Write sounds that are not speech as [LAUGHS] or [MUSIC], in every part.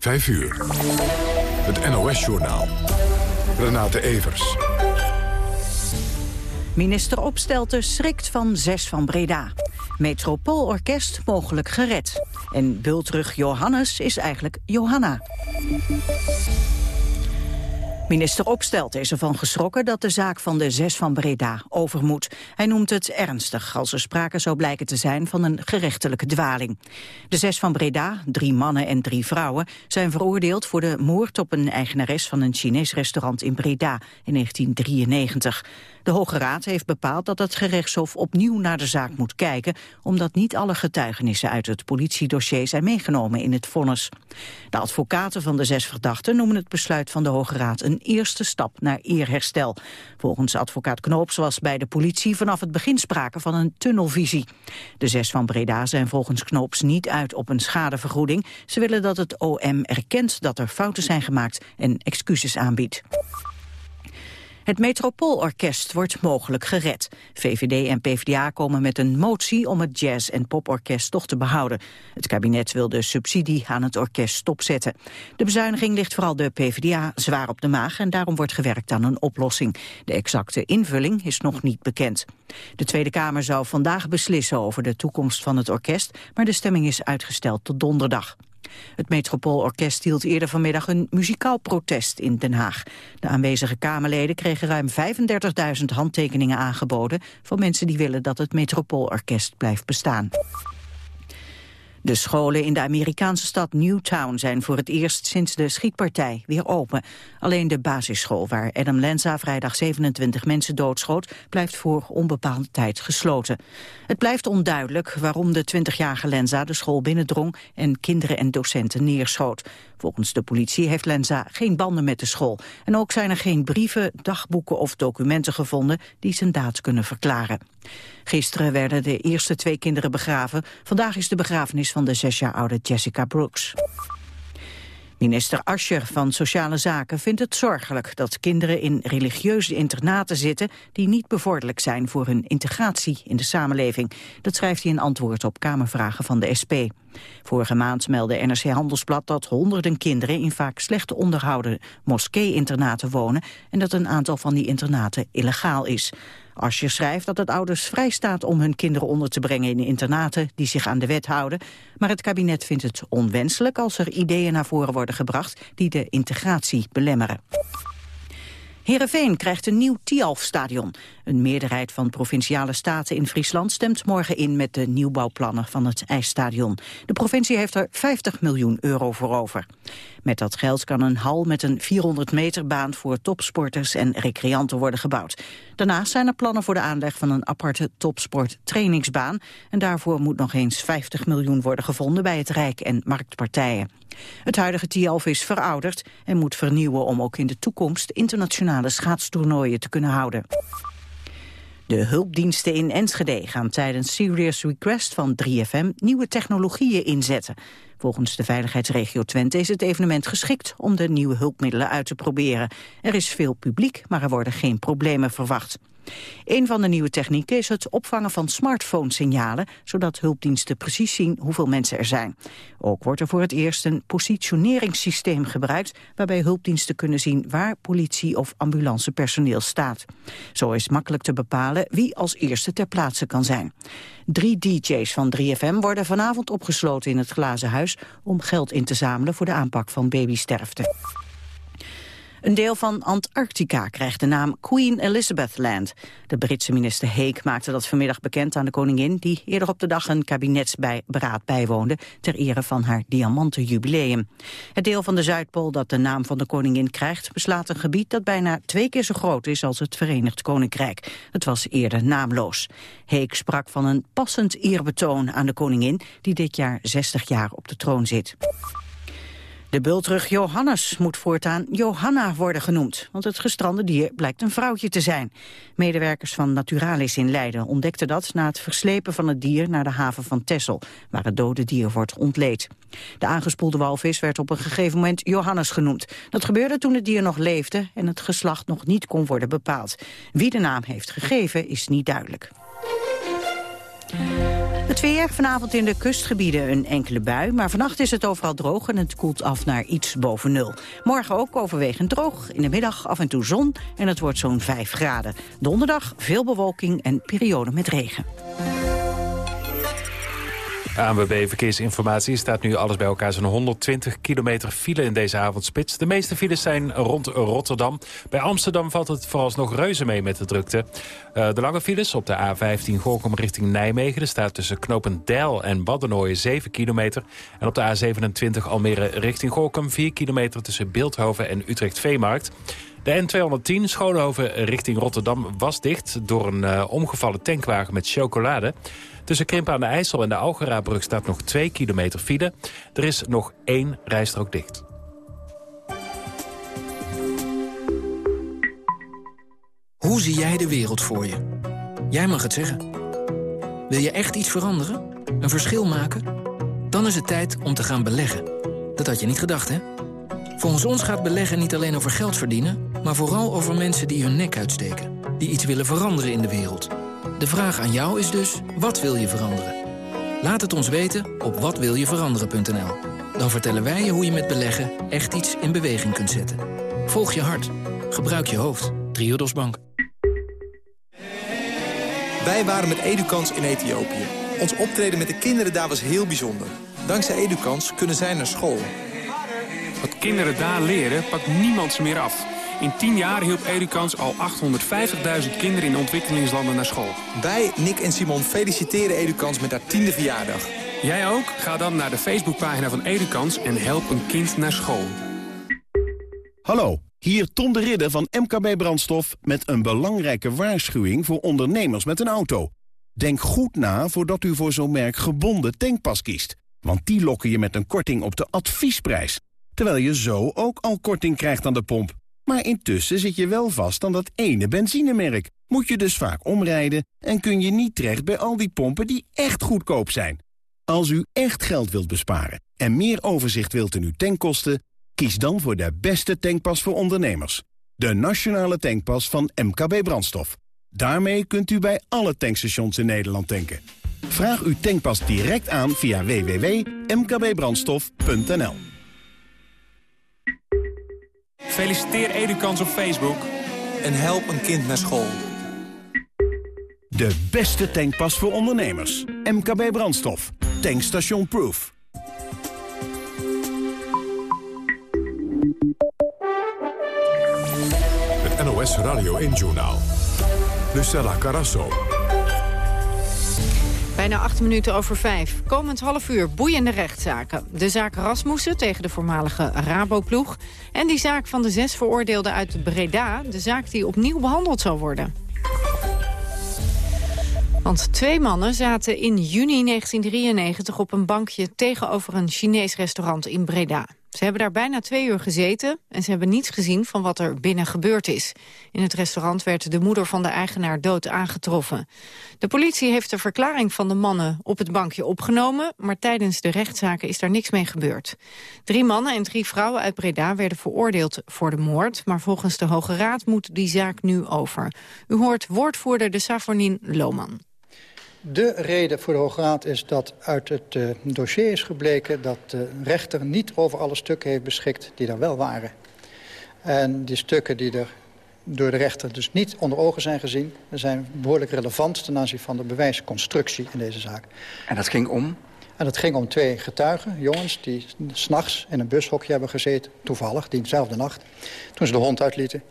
5 uur. Het NOS-journaal. Renate Evers. Minister Opstelten schrikt van zes van Breda. Metropoolorkest mogelijk gered. En bultrug Johannes is eigenlijk Johanna. Minister Opstelten is ervan geschrokken dat de zaak van de zes van Breda over moet. Hij noemt het ernstig als er sprake zou blijken te zijn van een gerechtelijke dwaling. De zes van Breda, drie mannen en drie vrouwen, zijn veroordeeld voor de moord op een eigenares van een Chinees restaurant in Breda in 1993. De Hoge Raad heeft bepaald dat het gerechtshof opnieuw naar de zaak moet kijken, omdat niet alle getuigenissen uit het politiedossier zijn meegenomen in het vonnis. De advocaten van de zes verdachten noemen het besluit van de Hoge Raad een eerste stap naar eerherstel. Volgens advocaat Knoops was bij de politie vanaf het begin sprake van een tunnelvisie. De zes van Breda zijn volgens Knoops niet uit op een schadevergoeding. Ze willen dat het OM erkent dat er fouten zijn gemaakt en excuses aanbiedt. Het Metropoolorkest wordt mogelijk gered. VVD en PvdA komen met een motie om het jazz- en poporkest toch te behouden. Het kabinet wil de subsidie aan het orkest stopzetten. De bezuiniging ligt vooral de PvdA zwaar op de maag... en daarom wordt gewerkt aan een oplossing. De exacte invulling is nog niet bekend. De Tweede Kamer zou vandaag beslissen over de toekomst van het orkest... maar de stemming is uitgesteld tot donderdag. Het Metropoolorkest hield eerder vanmiddag een muzikaal protest in Den Haag. De aanwezige Kamerleden kregen ruim 35.000 handtekeningen aangeboden... van mensen die willen dat het Metropoolorkest blijft bestaan. De scholen in de Amerikaanse stad Newtown zijn voor het eerst sinds de schietpartij weer open. Alleen de basisschool waar Adam Lenza vrijdag 27 mensen doodschoot blijft voor onbepaalde tijd gesloten. Het blijft onduidelijk waarom de 20-jarige Lenza de school binnendrong en kinderen en docenten neerschoot. Volgens de politie heeft Lenza geen banden met de school. En ook zijn er geen brieven, dagboeken of documenten gevonden die zijn daad kunnen verklaren. Gisteren werden de eerste twee kinderen begraven. Vandaag is de begrafenis van de zes jaar oude Jessica Brooks. Minister Ascher van Sociale Zaken vindt het zorgelijk dat kinderen in religieuze internaten zitten die niet bevorderlijk zijn voor hun integratie in de samenleving. Dat schrijft hij in antwoord op Kamervragen van de SP. Vorige maand meldde NRC Handelsblad dat honderden kinderen in vaak slecht onderhouden moskee-internaten wonen en dat een aantal van die internaten illegaal is. Asje schrijft dat het ouders vrij staat om hun kinderen onder te brengen in internaten die zich aan de wet houden. Maar het kabinet vindt het onwenselijk als er ideeën naar voren worden gebracht die de integratie belemmeren. Heerenveen krijgt een nieuw Tialf-stadion. Een meerderheid van provinciale staten in Friesland stemt morgen in met de nieuwbouwplannen van het ijsstadion. De provincie heeft er 50 miljoen euro voor over. Met dat geld kan een hal met een 400 meter baan voor topsporters en recreanten worden gebouwd. Daarnaast zijn er plannen voor de aanleg van een aparte topsport-trainingsbaan. En daarvoor moet nog eens 50 miljoen worden gevonden bij het Rijk en marktpartijen. Het huidige Tialf is verouderd en moet vernieuwen om ook in de toekomst internationale schaatstoernooien te kunnen houden. De hulpdiensten in Enschede gaan tijdens Serious Request van 3FM nieuwe technologieën inzetten. Volgens de veiligheidsregio Twente is het evenement geschikt om de nieuwe hulpmiddelen uit te proberen. Er is veel publiek, maar er worden geen problemen verwacht. Een van de nieuwe technieken is het opvangen van smartphone-signalen... zodat hulpdiensten precies zien hoeveel mensen er zijn. Ook wordt er voor het eerst een positioneringssysteem gebruikt... waarbij hulpdiensten kunnen zien waar politie- of ambulancepersoneel staat. Zo is makkelijk te bepalen wie als eerste ter plaatse kan zijn. Drie DJ's van 3FM worden vanavond opgesloten in het glazen huis... om geld in te zamelen voor de aanpak van babysterfte. Een deel van Antarctica krijgt de naam Queen Elizabeth Land. De Britse minister Heek maakte dat vanmiddag bekend aan de koningin... die eerder op de dag een kabinetsberaad bijwoonde... ter ere van haar diamanten jubileum. Het deel van de Zuidpool dat de naam van de koningin krijgt... beslaat een gebied dat bijna twee keer zo groot is als het Verenigd Koninkrijk. Het was eerder naamloos. Heek sprak van een passend eerbetoon aan de koningin... die dit jaar 60 jaar op de troon zit. De bultrug Johannes moet voortaan Johanna worden genoemd, want het gestrande dier blijkt een vrouwtje te zijn. Medewerkers van Naturalis in Leiden ontdekten dat na het verslepen van het dier naar de haven van Texel, waar het dode dier wordt ontleed. De aangespoelde walvis werd op een gegeven moment Johannes genoemd. Dat gebeurde toen het dier nog leefde en het geslacht nog niet kon worden bepaald. Wie de naam heeft gegeven is niet duidelijk. Het weer, vanavond in de kustgebieden een enkele bui... maar vannacht is het overal droog en het koelt af naar iets boven nul. Morgen ook overwegend droog, in de middag af en toe zon... en het wordt zo'n 5 graden. Donderdag veel bewolking en periode met regen. ANWB Verkeersinformatie staat nu alles bij elkaar zo'n 120 kilometer file in deze avondspits. De meeste files zijn rond Rotterdam. Bij Amsterdam valt het vooralsnog reuze mee met de drukte. Uh, de lange files op de A15 Gorkum richting Nijmegen. Er staat tussen knopen Deil en Baddenooien 7 kilometer. En op de A27 Almere richting Gorkum 4 kilometer tussen Beeldhoven en Utrecht-Veemarkt. De N210 Schoonhoven richting Rotterdam was dicht... door een uh, omgevallen tankwagen met chocolade. Tussen Krimp aan de IJssel en de Algerabrug staat nog 2 kilometer file. Er is nog één rijstrook dicht. Hoe zie jij de wereld voor je? Jij mag het zeggen. Wil je echt iets veranderen? Een verschil maken? Dan is het tijd om te gaan beleggen. Dat had je niet gedacht, hè? Volgens ons gaat beleggen niet alleen over geld verdienen... maar vooral over mensen die hun nek uitsteken. Die iets willen veranderen in de wereld. De vraag aan jou is dus, wat wil je veranderen? Laat het ons weten op watwiljeveranderen.nl. Dan vertellen wij je hoe je met beleggen echt iets in beweging kunt zetten. Volg je hart. Gebruik je hoofd. Triodos Bank. Wij waren met Edukans in Ethiopië. Ons optreden met de kinderen daar was heel bijzonder. Dankzij Edukans kunnen zij naar school. Wat kinderen daar leren, pakt niemand ze meer af. In 10 jaar hielp Edukans al 850.000 kinderen in ontwikkelingslanden naar school. Wij, Nick en Simon, feliciteren Edukans met haar tiende verjaardag. Jij ook? Ga dan naar de Facebookpagina van Edukans en help een kind naar school. Hallo, hier Tom de Ridder van MKB Brandstof... met een belangrijke waarschuwing voor ondernemers met een auto. Denk goed na voordat u voor zo'n merk gebonden tankpas kiest. Want die lokken je met een korting op de adviesprijs. Terwijl je zo ook al korting krijgt aan de pomp. Maar intussen zit je wel vast aan dat ene benzinemerk. Moet je dus vaak omrijden en kun je niet terecht bij al die pompen die echt goedkoop zijn. Als u echt geld wilt besparen en meer overzicht wilt in uw tankkosten... kies dan voor de beste tankpas voor ondernemers. De Nationale Tankpas van MKB Brandstof. Daarmee kunt u bij alle tankstations in Nederland tanken. Vraag uw tankpas direct aan via www.mkbbrandstof.nl Feliciteer Edukans op Facebook. En help een kind naar school. De beste tankpas voor ondernemers. MKB Brandstof. Tankstation Proof. Het NOS Radio 1 Journaal. Lucella Carasso. Bijna acht minuten over vijf. Komend half uur boeiende rechtszaken. De zaak Rasmussen tegen de voormalige Rabo-ploeg. En die zaak van de zes veroordeelden uit Breda. De zaak die opnieuw behandeld zal worden. Want twee mannen zaten in juni 1993 op een bankje tegenover een Chinees restaurant in Breda. Ze hebben daar bijna twee uur gezeten en ze hebben niets gezien van wat er binnen gebeurd is. In het restaurant werd de moeder van de eigenaar dood aangetroffen. De politie heeft de verklaring van de mannen op het bankje opgenomen, maar tijdens de rechtszaken is daar niks mee gebeurd. Drie mannen en drie vrouwen uit Breda werden veroordeeld voor de moord, maar volgens de Hoge Raad moet die zaak nu over. U hoort woordvoerder de Savornin Lohman. De reden voor de Hoge Raad is dat uit het uh, dossier is gebleken... dat de rechter niet over alle stukken heeft beschikt die er wel waren. En die stukken die er door de rechter dus niet onder ogen zijn gezien... zijn behoorlijk relevant ten aanzien van de bewijsconstructie in deze zaak. En dat ging om? En dat ging om twee getuigen, jongens, die s'nachts in een bushokje hebben gezeten... toevallig, diezelfde nacht, toen ze de hond uitlieten.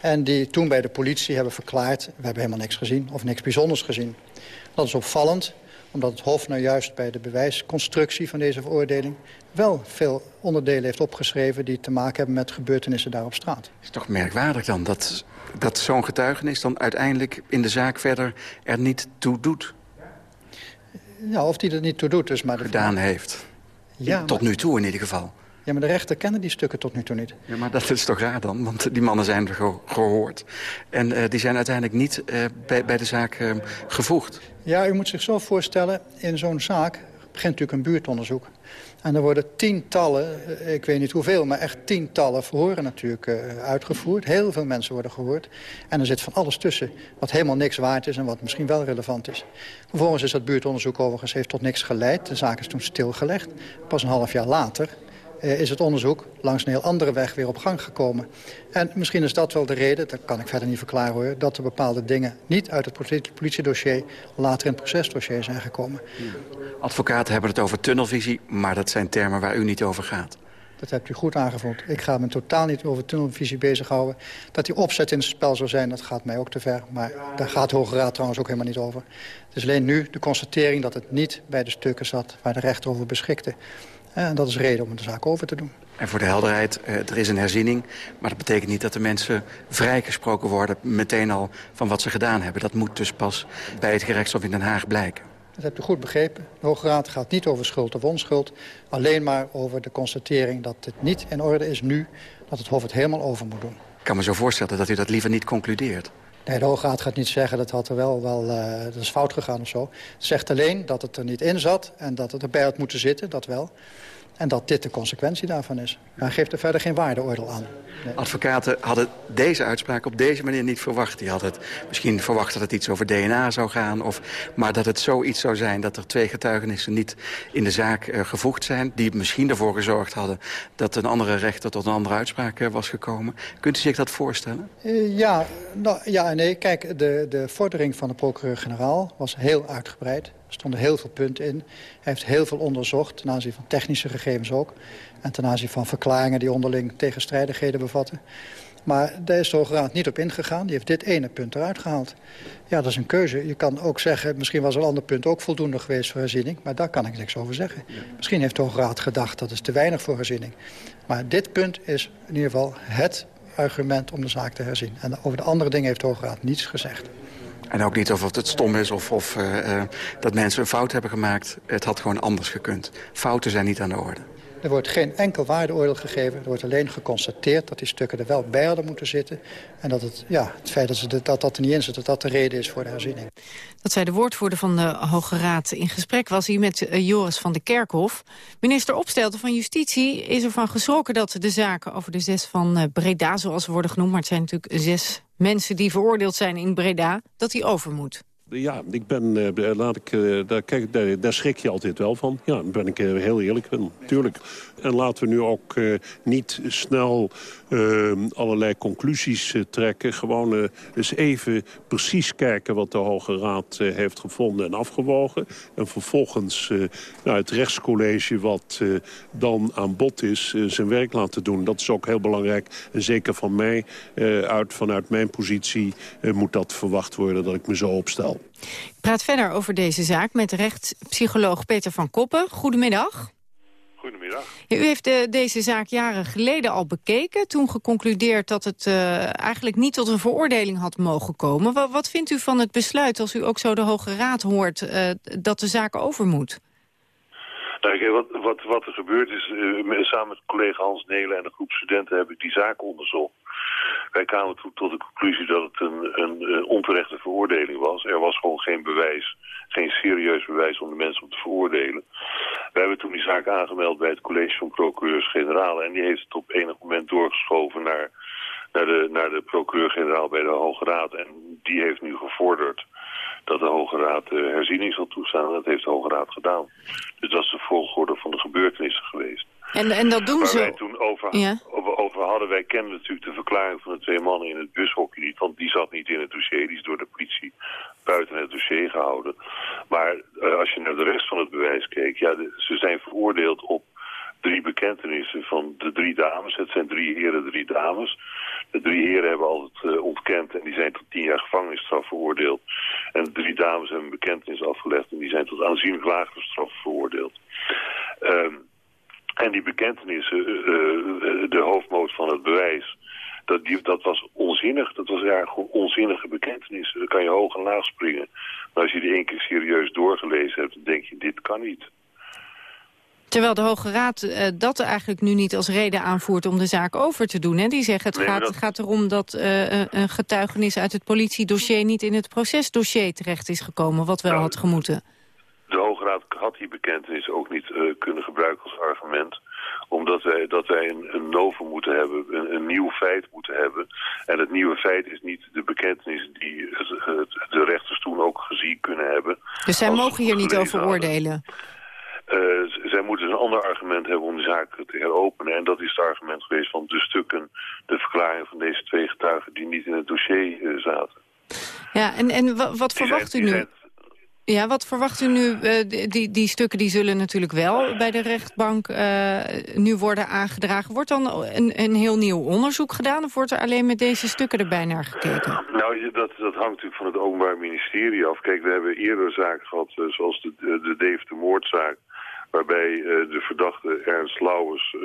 En die toen bij de politie hebben verklaard... we hebben helemaal niks gezien of niks bijzonders gezien. Dat is opvallend, omdat het Hof nou juist bij de bewijsconstructie van deze veroordeling... wel veel onderdelen heeft opgeschreven die te maken hebben met gebeurtenissen daar op straat. Het is toch merkwaardig dan dat, dat zo'n getuigenis dan uiteindelijk in de zaak verder er niet toe doet? Ja, of die er niet toe doet. Dus maar Gedaan heeft. Ja, Tot nu toe in ieder geval. Ja, maar de rechter kende die stukken tot nu toe niet. Ja, maar dat is toch raar dan, want die mannen zijn er gehoord. En uh, die zijn uiteindelijk niet uh, bij, bij, de zaak uh, gevoegd. Ja, u moet zich zo voorstellen, in zo'n zaak begint natuurlijk een buurtonderzoek. En er worden tientallen, eh, ik weet niet hoeveel, maar echt tientallen verhoren natuurlijk uitgevoerd. Heel veel mensen worden gehoord. En er zit van alles tussen wat helemaal niks waard is en wat misschien wel relevant is. Vervolgens is dat buurtonderzoek overigens heeft tot niks geleid. De zaak is toen stilgelegd. Pas een half jaar later is het onderzoek langs een heel andere weg weer op gang gekomen. En misschien is dat wel de reden, dat kan ik verder niet verklaren hoor... dat er bepaalde dingen niet uit het politiedossier later in het procesdossier zijn gekomen. Advocaten hebben het over tunnelvisie, maar dat zijn termen waar u niet over gaat. Dat hebt u goed aangevoeld. Ik ga me totaal niet over tunnelvisie bezighouden. Dat die opzet in het spel zou zijn, dat gaat mij ook te ver. Maar daar gaat de Hoge Raad trouwens ook helemaal niet over. Het is alleen nu de constatering dat het niet bij de stukken zat... waar de rechter over beschikte. En dat is reden om de zaak over te doen. En voor de helderheid, eh, er is een herziening. Maar dat betekent niet dat de mensen vrijgesproken worden... meteen al van wat ze gedaan hebben. Dat moet dus pas bij het gerechtshof in Den Haag blijken. Dat hebt u goed begrepen. De Hoge Raad gaat niet over schuld of onschuld. Alleen maar over de constatering dat het niet in orde is nu... dat het Hof het helemaal over moet doen. Ik kan me zo voorstellen dat u dat liever niet concludeert. Nee, de Hoge Raad gaat niet zeggen dat had er wel, wel uh, dat is fout gegaan of zo. Het zegt alleen dat het er niet in zat en dat het erbij had moeten zitten, dat wel. En dat dit de consequentie daarvan is. Maar geeft er verder geen waardeoordeel aan. Advocaten hadden deze uitspraak op deze manier niet verwacht. Die hadden het misschien verwacht dat het iets over DNA zou gaan. Of, maar dat het zoiets zou zijn dat er twee getuigenissen niet in de zaak uh, gevoegd zijn. Die misschien ervoor gezorgd hadden dat een andere rechter tot een andere uitspraak uh, was gekomen. Kunt u zich dat voorstellen? Uh, ja, nou, ja en nee. Kijk, de, de vordering van de procureur-generaal was heel uitgebreid. Er stonden heel veel punten in. Hij heeft heel veel onderzocht, ten aanzien van technische gegevens ook. En ten aanzien van verklaringen die onderling tegenstrijdigheden bevatten. Maar daar is de Hoge Raad niet op ingegaan. Die heeft dit ene punt eruit gehaald. Ja, dat is een keuze. Je kan ook zeggen, misschien was een ander punt ook voldoende geweest voor herziening. Maar daar kan ik niks over zeggen. Misschien heeft de Hoge Raad gedacht, dat is te weinig voor herziening. Maar dit punt is in ieder geval het argument om de zaak te herzien. En over de andere dingen heeft de Hoge Raad niets gezegd. En ook niet of het stom is of, of uh, dat mensen een fout hebben gemaakt. Het had gewoon anders gekund. Fouten zijn niet aan de orde. Er wordt geen enkel waardeoordeel gegeven. Er wordt alleen geconstateerd dat die stukken er wel bij hadden moeten zitten. En dat het, ja, het feit dat, ze dat dat er niet in zit, dat dat de reden is voor de herziening. Dat zei de woordvoerder van de Hoge Raad. In gesprek was hij met uh, Joris van de Kerkhof. Minister Opstelten van Justitie is ervan geschrokken dat de zaken over de zes van uh, Breda, zoals ze worden genoemd, maar het zijn natuurlijk zes mensen die veroordeeld zijn in Breda, dat hij over moet. Ja, ik ben, uh, laat ik, uh, daar, kijk, daar, daar, schrik je altijd wel van. Ja, dan ben ik uh, heel eerlijk. Tuurlijk. En laten we nu ook niet snel allerlei conclusies trekken. Gewoon eens even precies kijken wat de Hoge Raad heeft gevonden en afgewogen. En vervolgens nou, het rechtscollege wat dan aan bod is, zijn werk laten doen. Dat is ook heel belangrijk. En zeker van mij, uit, vanuit mijn positie, moet dat verwacht worden dat ik me zo opstel. Ik praat verder over deze zaak met rechtspsycholoog Peter van Koppen. Goedemiddag. Goedemiddag. Ja, u heeft de, deze zaak jaren geleden al bekeken. Toen geconcludeerd dat het uh, eigenlijk niet tot een veroordeling had mogen komen. Wat, wat, vindt u van het besluit als u ook zo de Hoge Raad hoort uh, dat de zaak over moet? Nou, wat, wat, wat er gebeurd is, uh, samen met collega Hans Nelen en een groep studenten heb ik die zaak onderzocht. Wij kwamen toen tot de conclusie dat het een, een, een, onterechte veroordeling was. Er was gewoon geen bewijs, geen serieus bewijs om de mensen op te veroordelen. Wij hebben toen die zaak aangemeld bij het college van procureurs-generaal... en die heeft het op enig moment doorgeschoven naar, naar de, naar de procureur-generaal bij de Hoge Raad. En die heeft nu gevorderd dat de Hoge Raad de herziening zal toestaan. En dat heeft de Hoge Raad gedaan. Dus dat is de volgorde van de gebeurtenissen geweest. En, en dat doen Waar ze... wij toen over, ja. over, over, hadden, wij kennen natuurlijk de verklaring van de twee mannen in het bushokje niet. Want die zat niet in het dossier, die is door de politie buiten het dossier gehouden. Maar uh, als je naar de rest van het bewijs keek, ja, de, ze zijn veroordeeld op drie bekentenissen van de drie dames. Het zijn drie heren, drie dames. De drie heren hebben altijd uh, ontkend en die zijn tot tien jaar gevangenisstraf veroordeeld. En de drie dames hebben een bekentenis afgelegd en die zijn tot aanzienlijk lagere straf veroordeeld. Um, en die bekentenissen, uh, de hoofdmoot van het bewijs, dat, die, dat was onzinnig. Dat was eigenlijk gewoon onzinnige bekentenissen. Dan kan je hoog en laag springen. Maar als je die één keer serieus doorgelezen hebt, dan denk je, dit kan niet. Terwijl de Hoge Raad uh, dat eigenlijk nu niet als reden aanvoert om de zaak over te doen. Hè? Die zeggen het Nee, gaat, dat- gaat erom dat uh, een getuigenis uit het politiedossier niet in het procesdossier terecht is gekomen, wat wel Nou, had gemoeten. Raad had die bekentenis ook niet kunnen gebruiken als argument omdat wij, dat wij een, een novum moeten hebben, een, een, nieuw feit moeten hebben. En het nieuwe feit is niet de bekentenis die de rechters toen ook gezien kunnen hebben. Dus zij mogen hier niet over oordelen? Uh, zij moeten een ander argument hebben om de zaak te heropenen. En dat is het argument geweest van de stukken, de verklaring van deze twee getuigen die niet in het dossier uh, zaten. Ja, en, en wat verwacht u nu? Ja, wat verwacht u nu? Uh, die, die stukken die zullen natuurlijk wel bij de rechtbank uh, nu worden aangedragen. Wordt dan een, een heel nieuw onderzoek gedaan of wordt er alleen met deze stukken erbij naar gekeken? Nou, dat, dat hangt natuurlijk van het Openbaar Ministerie af. Kijk, we hebben eerder zaken gehad, uh, zoals de, de Deventer moordzaak waarbij de verdachte Ernst Lauwers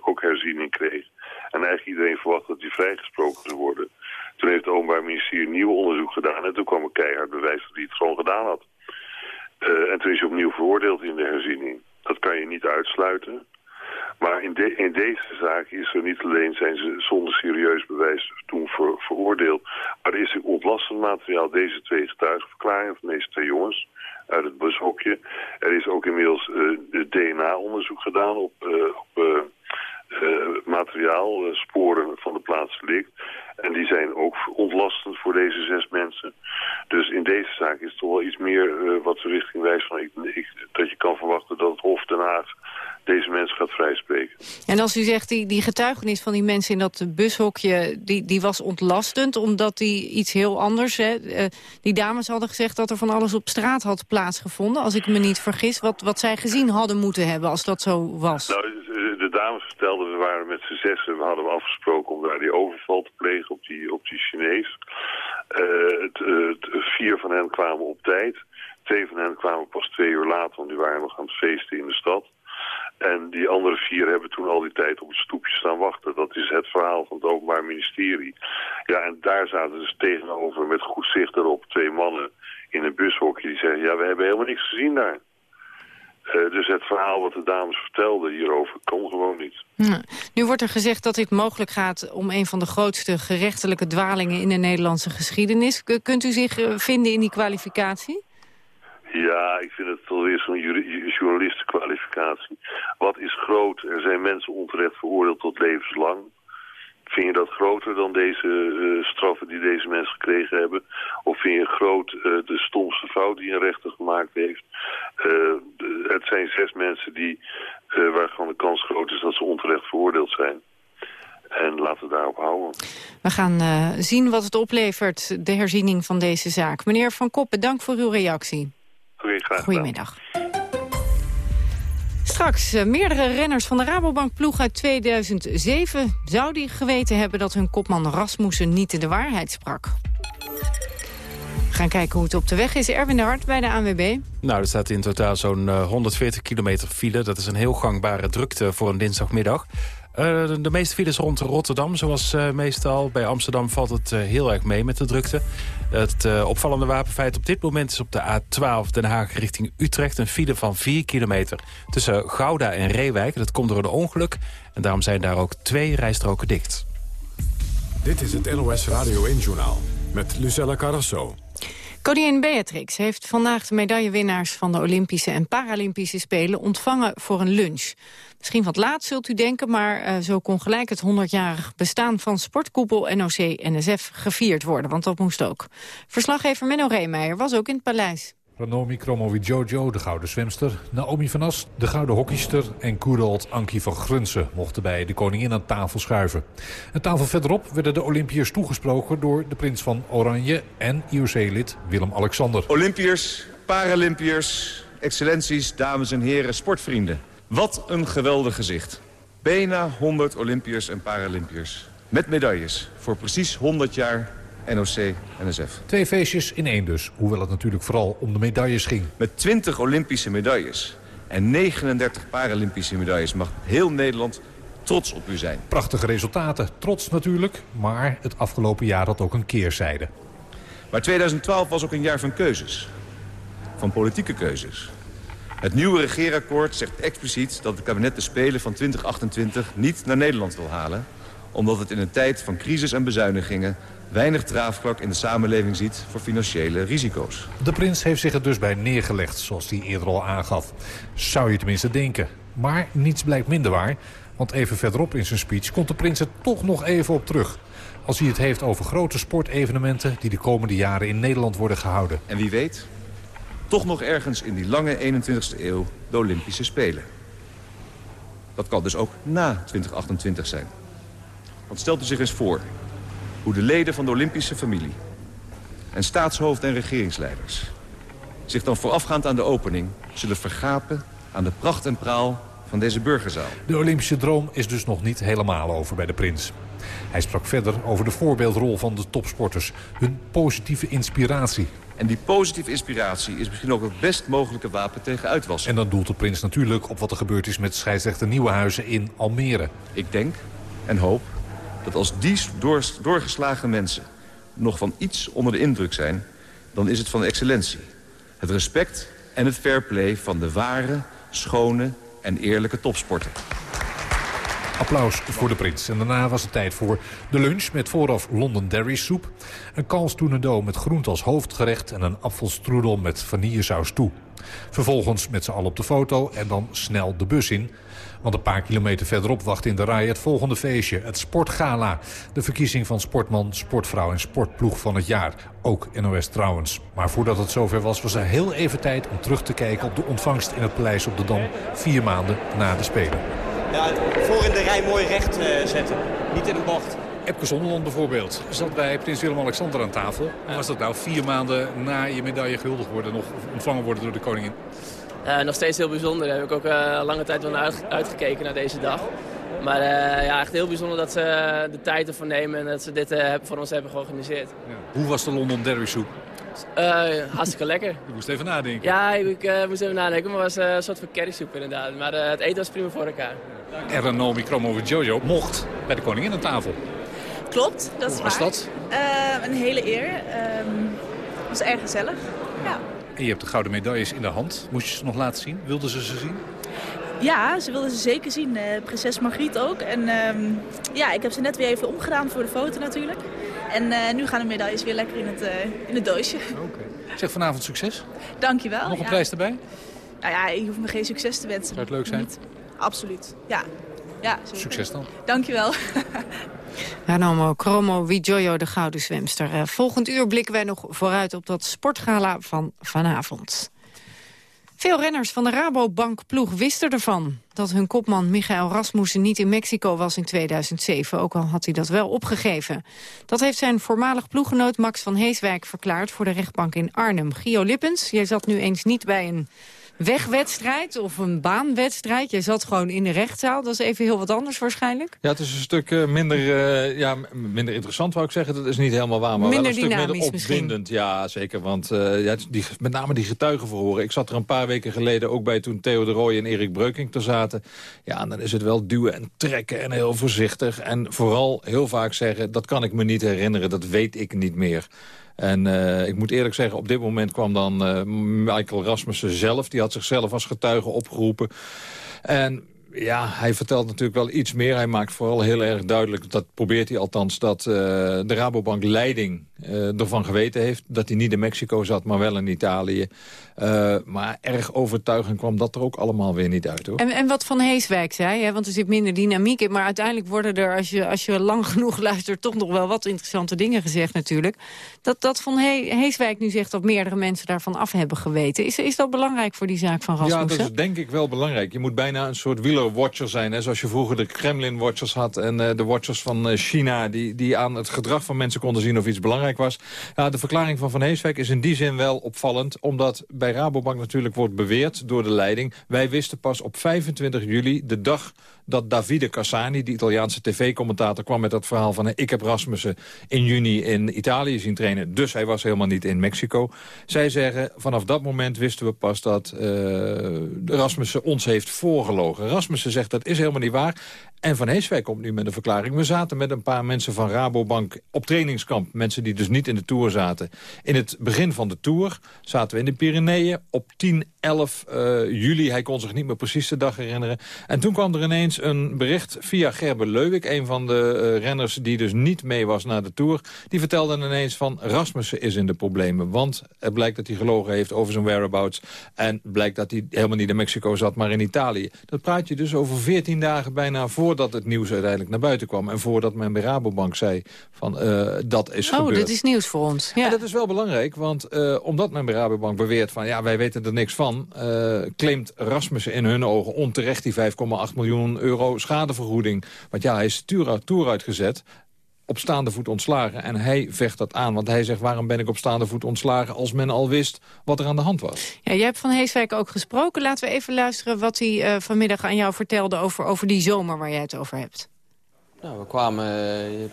ook herziening kreeg. En eigenlijk iedereen verwacht dat hij vrijgesproken zou worden. Toen heeft het Openbaar Ministerie een nieuw onderzoek gedaan en toen kwam er keihard bewijs dat hij het gewoon gedaan had. Uh, en toen is opnieuw veroordeeld in de herziening. Dat kan je niet uitsluiten. Maar in, in deze zaak is er niet alleen zijn ze zonder serieus bewijs toen ver, veroordeeld, maar er is ontlastend materiaal, deze twee getuigenverklaringen van deze twee jongens uit het bushokje. Er is ook inmiddels uh, DNA-onderzoek gedaan op, uh, op materiaal, sporen van de plaats delict. En die zijn ook ontlastend voor deze zes mensen. Dus in deze zaak is het toch wel iets meer wat de richting wijst van ik, ik, dat je kan verwachten dat het Hof Den Haag deze mensen gaat vrijspreken. En als u zegt, die, die getuigenis van die mensen in dat bushokje... die, die was ontlastend, omdat die iets heel anders... Hè, die dames hadden gezegd dat er van alles op straat had plaatsgevonden... als ik me niet vergis, wat, wat zij gezien hadden moeten hebben als dat zo was. Nou, dames vertelden, we waren met z'n zessen... we hadden afgesproken om daar die overval te plegen op die, op die Chinees. Uh, het, vier van hen kwamen op tijd... Twee van hen kwamen pas twee uur later, want die waren nog aan het feesten in de stad. En die andere vier hebben toen al die tijd op het stoepje staan wachten. Dat is het verhaal van het Openbaar Ministerie. Ja, en daar zaten dus tegenover met goed zicht erop twee mannen in een bushokje die zeggen... ja, we hebben helemaal niks gezien daar. Uh, dus het verhaal wat de dames vertelden hierover kon gewoon niet. Ja. Nu wordt er gezegd dat dit mogelijk gaat om een van de grootste gerechtelijke dwalingen in de Nederlandse geschiedenis. K kunt u zich uh, vinden in die kwalificatie? Ja, ik vind het alweer zo'n journalistenkwalificatie. Wat is groot? Er zijn mensen onterecht veroordeeld tot levenslang. Vind je dat groter dan deze uh, straffen die deze mensen gekregen hebben? Of vind je groot uh, de stomste fout die een rechter gemaakt heeft? Uh, de, het zijn zes mensen die, waar gewoon de kans groot is dat ze onterecht veroordeeld zijn. En laten we daarop houden. We gaan zien wat het oplevert, de herziening van deze zaak. Meneer Van Koppen, dank voor uw reactie. Goedemiddag. Straks, uh, meerdere renners van de Rabobank-ploeg uit 2007... zouden geweten hebben dat hun kopman Rasmussen niet de waarheid sprak. We gaan kijken hoe het op de weg is. Erwin de Hart bij de ANWB. Nou, er staat in totaal zo'n uh, 140 kilometer file. Dat is een heel gangbare drukte voor een dinsdagmiddag. Uh, de meeste files rond Rotterdam, zoals uh, meestal. Bij Amsterdam valt het uh, heel erg mee met de drukte. Het opvallende wapenfeit op dit moment is op de A12 Den Haag richting Utrecht. Een file van 4 kilometer tussen Gouda en Reewijk. Dat komt door een ongeluk en daarom zijn daar ook twee rijstroken dicht. Dit is het NOS Radio 1-journaal met Lucella Carrasso. Koningin Beatrix heeft vandaag de medaillewinnaars van de Olympische en Paralympische Spelen ontvangen voor een lunch. Misschien wat laat, zult u denken, maar uh, zo kon gelijk het 100-jarig bestaan van sportkoepel NOC-NSF gevierd worden, want dat moest ook. Verslaggever Menno Reemeijer was ook in het paleis. Ranomi Jojo, de gouden zwemster, Naomi van As, de gouden hockeyster en Koerald Ankie van Grunsen mochten bij de koningin aan tafel schuiven. Een tafel verderop werden de Olympiërs toegesproken door de prins van Oranje en IOC-lid Willem-Alexander. Olympiërs, Paralympiërs, excellenties, dames en heren, sportvrienden. Wat een geweldig gezicht. Bijna 100 Olympiërs en Paralympiërs. Met medailles voor precies 100 jaar NOC-NSF. Twee feestjes in één dus, hoewel het natuurlijk vooral om de medailles ging. Met 20 Olympische medailles en 39 Paralympische medailles mag heel Nederland trots op u zijn. Prachtige resultaten, trots natuurlijk, maar het afgelopen jaar had ook een keerzijde. Maar 2012 was ook een jaar van keuzes. Van politieke keuzes. Het nieuwe regeerakkoord zegt expliciet dat het kabinet de Spelen van 2028 niet naar Nederland wil halen omdat het in een tijd van crisis en bezuinigingen weinig draafklak in de samenleving ziet voor financiële risico's. De prins heeft zich er dus bij neergelegd, zoals hij eerder al aangaf. Zou je tenminste denken. Maar niets blijkt minder waar, want even verderop in zijn speech komt de prins er toch nog even op terug. Als hij het heeft over grote sportevenementen die de komende jaren in Nederland worden gehouden. En wie weet, toch nog ergens in die lange 21ste eeuw de Olympische Spelen. Dat kan dus ook na 2028 zijn. Want stelt u zich eens voor hoe de leden van de Olympische familie... en staatshoofden en regeringsleiders... zich dan voorafgaand aan de opening zullen vergapen aan de pracht en praal van deze burgerzaal. De Olympische droom is dus nog niet helemaal over bij de prins. Hij sprak verder over de voorbeeldrol van de topsporters. Hun positieve inspiratie. En die positieve inspiratie is misschien ook het best mogelijke wapen tegen uitwassen. En dan doelt de prins natuurlijk op wat er gebeurd is met scheidsrechter Nieuwenhuizen in Almere. Ik denk en hoop dat als die doorgeslagen mensen nog van iets onder de indruk zijn... dan is het van excellentie. Het respect en het fair play van de ware, schone en eerlijke topsporter. Applaus voor de prins. En daarna was het tijd voor de lunch met vooraf Londonderry soep. Een kalfstoenendoom met groente als hoofdgerecht... en een apfelstroedel met vanillesaus toe. Vervolgens met z'n allen op de foto en dan snel de bus in. Want een paar kilometer verderop wacht in de rij het volgende feestje. Het Sportgala. De verkiezing van sportman, sportvrouw en sportploeg van het jaar. Ook NOS trouwens. Maar voordat het zover was, was er heel even tijd om terug te kijken... op de ontvangst in het Paleis op de Dam. Vier maanden na de Spelen. Ja, voor in de rij mooi recht uh, zetten. Niet in een bocht. Epke Zonderland bijvoorbeeld zat bij prins Willem-Alexander aan tafel. Was dat nou vier maanden na je medaille gehuldigd worden... nog ontvangen worden door de koningin? Uh, nog steeds heel bijzonder. Daar heb ik ook uh, lange tijd wel naar uitgekeken naar deze dag. Maar uh, ja, echt heel bijzonder dat ze de tijd ervoor nemen en dat ze dit voor ons hebben georganiseerd. Ja. Hoe was de London Derby soep? Hartstikke lekker. [LAUGHS] Je moest even nadenken. Ja, ik moest even nadenken, maar het was een soort van currysoep inderdaad. Maar het eten was prima voor elkaar. En Naomi Kromover Jojo mocht bij de koningin aan tafel. Klopt, dat is Hoe was waar. dat? een hele eer. Um, het was erg gezellig. Ja. En je hebt de gouden medailles in de hand. Moest je ze nog laten zien? Wilden ze ze zien? Ja, ze wilden ze zeker zien. Uh, prinses Margriet ook. En um, ja, ik heb ze net weer even omgedaan voor de foto natuurlijk. En uh, nu gaan de medailles weer lekker in het, uh, in het doosje. Oké. Okay. Zeg vanavond succes. Dankjewel. Nog een ja. prijs erbij? Nou ja, je hoeft me geen succes te wensen. Zou het leuk zijn? Niet. Absoluut, ja. ja zeker. Succes dan. Dankjewel. [LAUGHS] Ranomo Chromo Wijoyo, de gouden zwemster. Uh, volgend uur blikken wij nog vooruit op dat sportgala van vanavond. Veel renners van de Rabobank-ploeg wisten ervan... dat hun kopman Michael Rasmussen niet in Mexico was in 2007... ook al had hij dat wel opgegeven. Dat heeft zijn voormalig ploeggenoot Max van Heeswijk verklaard... voor de rechtbank in Arnhem. Gio Lippens, jij zat nu eens niet bij een wegwedstrijd of een baanwedstrijd. Je zat gewoon in de rechtszaal. Dat is even heel wat anders waarschijnlijk. Ja, het is een stuk uh, minder, uh, ja, minder interessant, wou ik zeggen. Dat is niet helemaal waar, maar minder wel een stuk minder opwindend. Misschien. Ja, zeker. Want uh, ja, die, met name die getuigenverhoren. Ik zat er een paar weken geleden ook bij toen Theo de Rooij en Erik Breukink er zaten. Ja, en dan is het wel duwen en trekken en heel voorzichtig. En vooral heel vaak zeggen, dat kan ik me niet herinneren. Dat weet ik niet meer. En uh, ik moet eerlijk zeggen, op dit moment kwam dan uh, Michael Rasmussen zelf. Die had zichzelf als getuige opgeroepen. En ja, hij vertelt natuurlijk wel iets meer. Hij maakt vooral heel erg duidelijk, dat probeert hij althans... dat uh, de Rabobank leiding uh, ervan geweten heeft... dat hij niet in Mexico zat, maar wel in Italië. Uh, maar erg overtuigend kwam dat er ook allemaal weer niet uit, hoor. En, en wat Van Heeswijk zei, hè, want er zit minder dynamiek in... maar uiteindelijk worden er, als je, als je lang [LAUGHS] genoeg luistert... toch nog wel wat interessante dingen gezegd natuurlijk. Dat, dat Van He Heeswijk nu zegt dat meerdere mensen daarvan af hebben geweten. Is, is dat belangrijk voor die zaak van Rasmussen? Ja, dat is denk ik wel belangrijk. Je moet bijna een soort wielerwatcher zijn. Hè, zoals je vroeger de Kremlin-watchers had... en uh, de watchers van China... Die, die aan het gedrag van mensen konden zien of iets belangrijk was. Ja, de verklaring van Van Heeswijk is in die zin wel opvallend... omdat bij Rabobank natuurlijk wordt beweerd door de leiding... wij wisten pas op 25 juli, de dag dat Davide Cassani, de Italiaanse tv-commentator... kwam met dat verhaal van ik heb Rasmussen in juni in Italië zien trainen... dus hij was helemaal niet in Mexico. Zij zeggen, vanaf dat moment wisten we pas dat uh, Rasmussen ons heeft voorgelogen. Rasmussen zegt dat is helemaal niet waar. En Van Heeswijk komt nu met een verklaring. We zaten met een paar mensen van Rabobank op trainingskamp. Mensen die dus niet in de Tour zaten. In het begin van de Tour zaten we in de Pyreneeën op 10, 11 uh, juli. Hij kon zich niet meer precies de dag herinneren. En toen kwam er ineens een bericht via Gerber Leuwik... een van de uh, renners die dus niet mee was naar de Tour... die vertelde ineens van Rasmussen is in de problemen. Want het blijkt dat hij gelogen heeft over zijn whereabouts... en blijkt dat hij helemaal niet in Mexico zat, maar in Italië. Dat praat je dus over 14 dagen bijna voordat het nieuws uiteindelijk naar buiten kwam... en voordat men bij Rabobank zei van uh, dat is oh, gebeurd. Oh, dit is nieuws voor ons. Ja. En dat is wel belangrijk, want uh, omdat men bij Rabobank beweert van... ja, wij weten er niks van, claimt Rasmussen in hun ogen onterecht die 5,8 miljoen euro schadevergoeding. Want ja, hij is de tour uitgezet op staande voet ontslagen. En hij vecht dat aan, want hij zegt... waarom ben ik op staande voet ontslagen als men al wist wat er aan de hand was? Ja, jij hebt van Heeswijk ook gesproken. Laten we even luisteren wat hij uh, vanmiddag aan jou vertelde... Over, over die zomer waar jij het over hebt. Nou, we kwamen uh,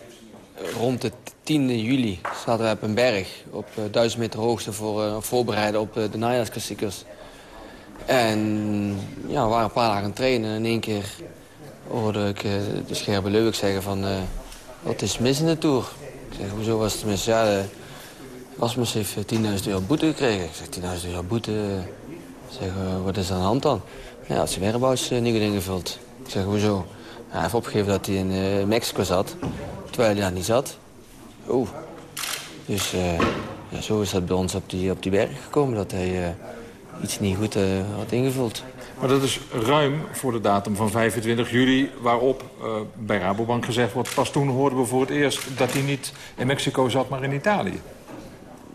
rond de 10 juli. Zaten we op een berg op uh, 1000 meter hoogte... voor uh, voorbereiden op de najaarsklassiekers. En ja, we waren een paar dagen aan het trainen. En in één keer hoorde ik de scherpe Leuwik zeggen van... Wat is mis in de Tour? Ik zeg, hoezo was het mis? Ja, de Rasmus heeft 10.000 euro boete gekregen. Ik zeg, 10.000 euro boete? Zeg, wat is er aan de hand dan? Ja, als zijn whereabouts uh, niet goed ingevuld. Ik zeg, hoezo? hij heeft opgegeven dat hij in Mexico zat, terwijl hij daar niet zat. Oeh. Dus ja, zo is dat bij ons op die, op die berg gekomen, dat hij iets niet goed had ingevuld. Maar dat is ruim voor de datum van 25 juli... waarop uh, bij Rabobank gezegd wordt... pas toen hoorden we voor het eerst dat hij niet in Mexico zat, maar in Italië.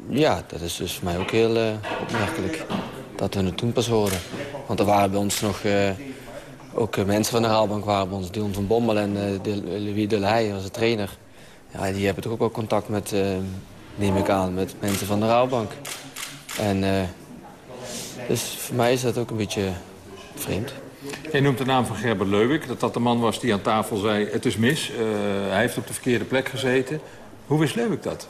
Ja, dat is dus voor mij ook heel uh, opmerkelijk. Dat we het toen pas hoorden. Want er waren bij ons nog... Uh, ook mensen van de Rabobank waren bij ons. Dion van Bommel en de, Louis de Leij was de trainer. Ja, die hebben toch ook wel contact met, neem ik aan, met mensen van de Rabobank. En dus voor mij is dat ook een beetje vreemd. Je noemt de naam van Gerber Leuwik. Dat dat de man was die aan tafel zei, het is mis. Uh, hij heeft op de verkeerde plek gezeten. Hoe wist Leuwik dat?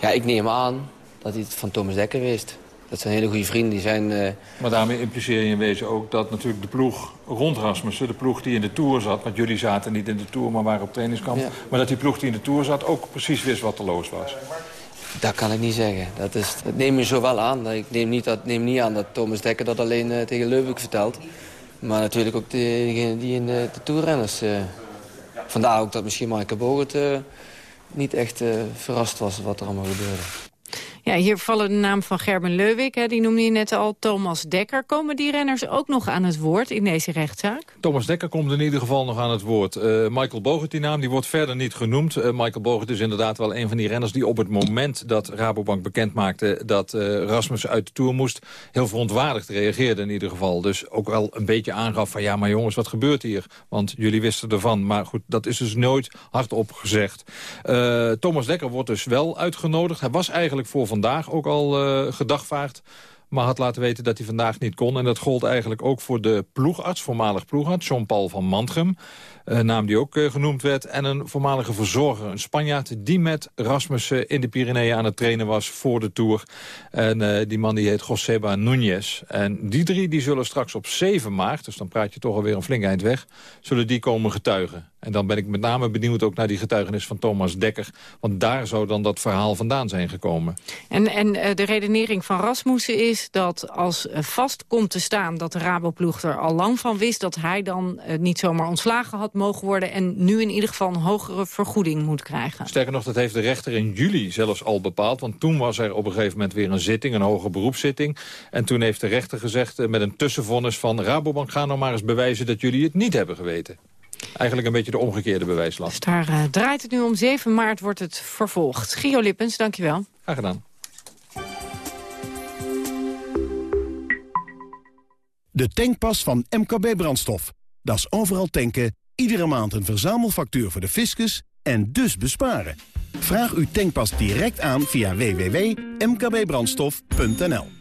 Ja, ik neem aan dat hij het van Thomas Dekker wist. Dat zijn hele goede vrienden. Die zijn, uh... Maar daarmee impliceer je in wezen ook dat natuurlijk de ploeg rond Rasmussen... de ploeg die in de Tour zat, want jullie zaten niet in de Tour... maar waren op trainingskamp. Ja. Maar dat die ploeg die in de Tour zat ook precies wist wat er los was. Dat kan ik niet zeggen. Dat, is, neem je zo wel aan. Ik neem niet, dat, neem niet aan dat Thomas Dekker dat alleen uh, tegen Leubik vertelt. Maar natuurlijk ook degene die in de, de toerrenners... Uh, vandaar ook dat misschien Maaike Bogert niet echt verrast was wat er allemaal gebeurde. Ja, hier vallen de naam van Gerben Leuwik, hè, die noemde je net al, Thomas Dekker. Komen die renners ook nog aan het woord in deze rechtszaak? Thomas Dekker komt in ieder geval nog aan het woord. Uh, Michael Bogert, die naam, die wordt verder niet genoemd. Uh, Michael Bogert is inderdaad wel een van die renners die op het moment dat Rabobank bekend maakte dat uh, Rasmus uit de Tour moest, heel verontwaardigd reageerde in ieder geval. Dus ook wel een beetje aangaf van ja, maar jongens, wat gebeurt hier? Want jullie wisten ervan. Maar goed, dat is dus nooit hardop gezegd. Thomas Dekker wordt dus wel uitgenodigd. Hij was eigenlijk voor vandaag ook al uh, gedagvaard. Maar had laten weten dat hij vandaag niet kon. En dat gold eigenlijk ook voor de ploegarts, voormalig ploegarts, Jean-Paul van Mantrum. Uh, naam die ook uh, genoemd werd. En een voormalige verzorger, een Spanjaard... die met Rasmussen in de Pyreneeën aan het trainen was voor de Tour. En die man die heet Joseba Núñez. En die drie die zullen straks op 7 maart... dus dan praat je toch alweer een flink eind weg... zullen die komen getuigen. En dan ben ik met name benieuwd ook naar die getuigenis van Thomas Dekker. Want daar zou dan dat verhaal vandaan zijn gekomen. En, en de redenering van Rasmussen is dat als vast komt te staan... dat de Raboploeg er al lang van wist... dat hij dan niet zomaar ontslagen had mogen worden... en nu in ieder geval een hogere vergoeding moet krijgen. Sterker nog, dat heeft de rechter in juli zelfs al bepaald. Want toen was er op een gegeven moment weer een zitting, een hoge beroepszitting. En toen heeft de rechter gezegd met een tussenvonnis van... Rabobank, ga nou maar eens bewijzen dat jullie het niet hebben geweten. Eigenlijk een beetje de omgekeerde bewijslast. Dus daar uh, draait het nu om. 7 maart wordt het vervolgd. Gio Lippens, dankjewel. Graag gedaan. De tankpas van MKB Brandstof. Dat is overal tanken, iedere maand een verzamelfactuur voor de fiscus en dus besparen. Vraag uw tankpas direct aan via www.mkbbrandstof.nl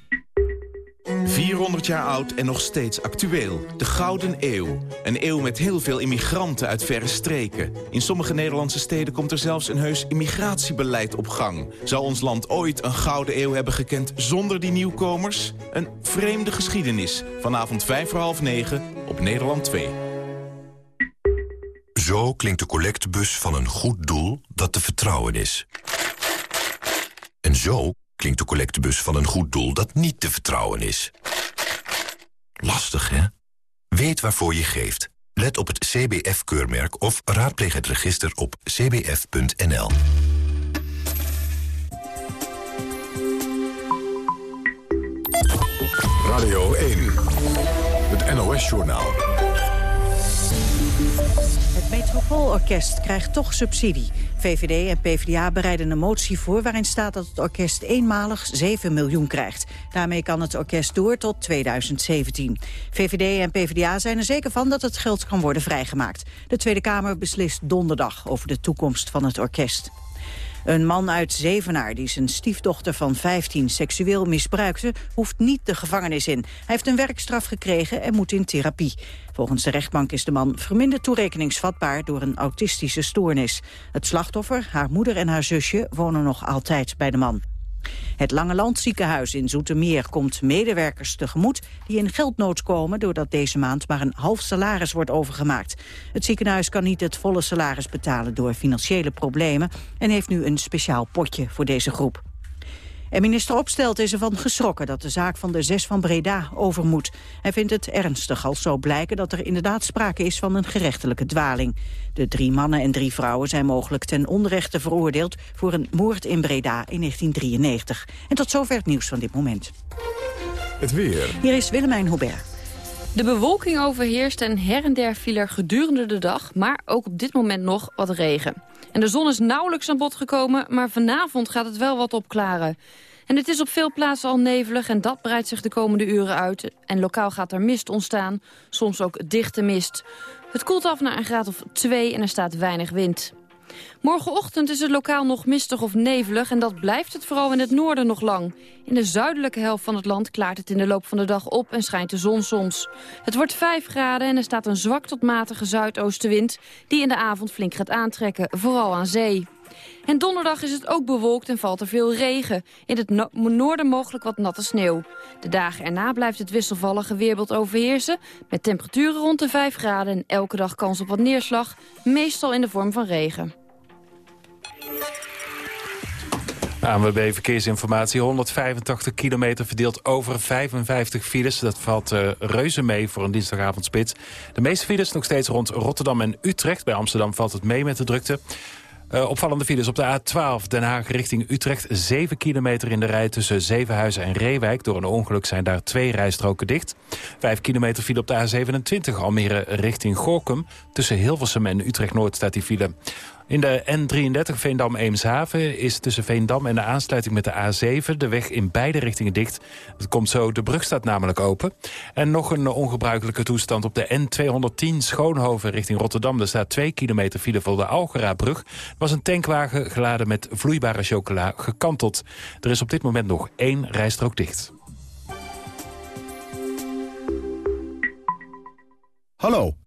400 jaar oud en nog steeds actueel. De Gouden Eeuw. Een eeuw met heel veel immigranten uit verre streken. In sommige Nederlandse steden komt er zelfs een heus immigratiebeleid op gang. Zou ons land ooit een Gouden Eeuw hebben gekend zonder die nieuwkomers? Een vreemde geschiedenis. Vanavond 5 voor half 9 op Nederland 2. zo klinkt de collectebus van een goed doel dat te vertrouwen is. En zo klinkt de collectebus van een goed doel dat niet te vertrouwen is. Lastig, hè? Weet waarvoor je geeft. Let op het CBF-keurmerk of raadpleeg het register op cbf.nl. Radio 1, het NOS-journaal. Het Metropoolorkest krijgt toch subsidie. VVD en PvdA bereiden een motie voor waarin staat dat het orkest eenmalig 7 miljoen krijgt. Daarmee kan het orkest door tot 2017. VVD en PvdA zijn er zeker van dat het geld kan worden vrijgemaakt. De Tweede Kamer beslist donderdag over de toekomst van het orkest. Een man uit Zevenaar die zijn stiefdochter van 15 seksueel misbruikte... hoeft niet de gevangenis in. Hij heeft een werkstraf gekregen en moet in therapie. Volgens de rechtbank is de man verminderd toerekeningsvatbaar... door een autistische stoornis. Het slachtoffer, haar moeder en haar zusje wonen nog altijd bij de man. Het Lange Land ziekenhuis in Zoetermeer komt medewerkers tegemoet die in geldnood komen doordat deze maand maar een half salaris wordt overgemaakt. Het ziekenhuis kan niet het volle salaris betalen door financiële problemen en heeft nu een speciaal potje voor deze groep. En minister Opstelt is ervan geschrokken dat de zaak van de zes van Breda over moet. Hij vindt het ernstig als zo blijken dat er inderdaad sprake is van een gerechtelijke dwaling. De drie mannen en drie vrouwen zijn mogelijk ten onrechte veroordeeld voor een moord in Breda in 1993. En tot zover het nieuws van dit moment. Het weer. Hier is Willemijn Hubert. De bewolking overheerst en her en der viel er gedurende de dag... maar ook op dit moment nog wat regen. En de zon is nauwelijks aan bod gekomen, maar vanavond gaat het wel wat opklaren. En het is op veel plaatsen al nevelig en dat breidt zich de komende uren uit. En lokaal gaat er mist ontstaan, soms ook dichte mist. Het koelt af naar een graad of 2 en er staat weinig wind. Morgenochtend is het lokaal nog mistig of nevelig en dat blijft het vooral in het noorden nog lang. In de zuidelijke helft van het land klaart het in de loop van de dag op en schijnt de zon soms. Het wordt 5 graden en er staat een zwak tot matige zuidoostenwind die in de avond flink gaat aantrekken, vooral aan zee. En donderdag is het ook bewolkt en valt er veel regen. In het noorden mogelijk wat natte sneeuw. De dagen erna blijft het wisselvallige weerbeeld overheersen... met temperaturen rond de 5 graden en elke dag kans op wat neerslag... meestal in de vorm van regen. ANWB Verkeersinformatie, 185 kilometer verdeeld over 55 files. Dat valt uh, reuze mee voor een dinsdagavondspits. De meeste files nog steeds rond Rotterdam en Utrecht. Bij Amsterdam valt het mee met de drukte. Uh, opvallende files op de A12 Den Haag richting Utrecht. 7 kilometer in de rij tussen Zevenhuizen en Reewijk. Door een ongeluk zijn daar twee rijstroken dicht. 5 kilometer file op de A27 Almere richting Gorkum. Tussen Hilversum en Utrecht-Noord staat die file. In de N33 Veendam-Eemshaven is tussen Veendam en de aansluiting met de A7 de weg in beide richtingen dicht. Het komt zo, de brug staat namelijk open. En nog een ongebruikelijke toestand op de N210 Schoonhoven richting Rotterdam. Er staat 2 kilometer file voor de Algera-brug. Er was een tankwagen geladen met vloeibare chocola gekanteld. Er is op dit moment nog één rijstrook dicht. Hallo.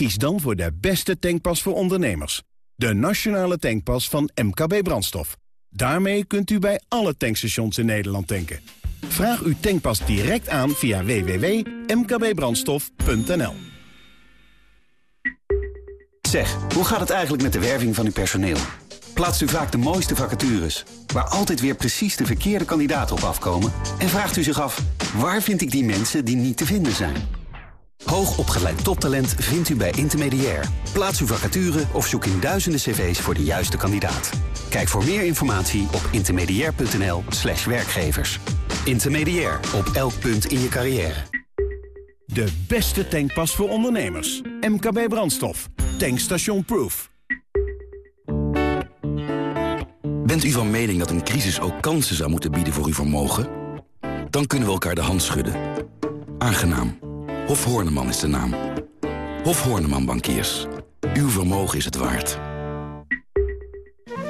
Kies dan voor de beste tankpas voor ondernemers. De nationale tankpas van MKB Brandstof. Daarmee kunt u bij alle tankstations in Nederland tanken. Vraag uw tankpas direct aan via www.mkbbrandstof.nl Zeg, hoe gaat het eigenlijk met de werving van uw personeel? Plaatst u vaak de mooiste vacatures, waar altijd weer precies de verkeerde kandidaten op afkomen? En vraagt u zich af, waar vind ik die mensen die niet te vinden zijn? Hoogopgeleid toptalent vindt u bij Intermediair. Plaats uw vacature of zoek in duizenden cv's voor de juiste kandidaat. Kijk voor meer informatie op intermediair.nl slash werkgevers. Intermediair, op elk punt in je carrière. De beste tankpas voor ondernemers. MKB Brandstof. Tankstation Proof. Bent u van mening dat een crisis ook kansen zou moeten bieden voor uw vermogen? Dan kunnen we elkaar de hand schudden. Aangenaam. Hof Horneman is de naam. Hof Horneman Bankiers. Uw vermogen is het waard.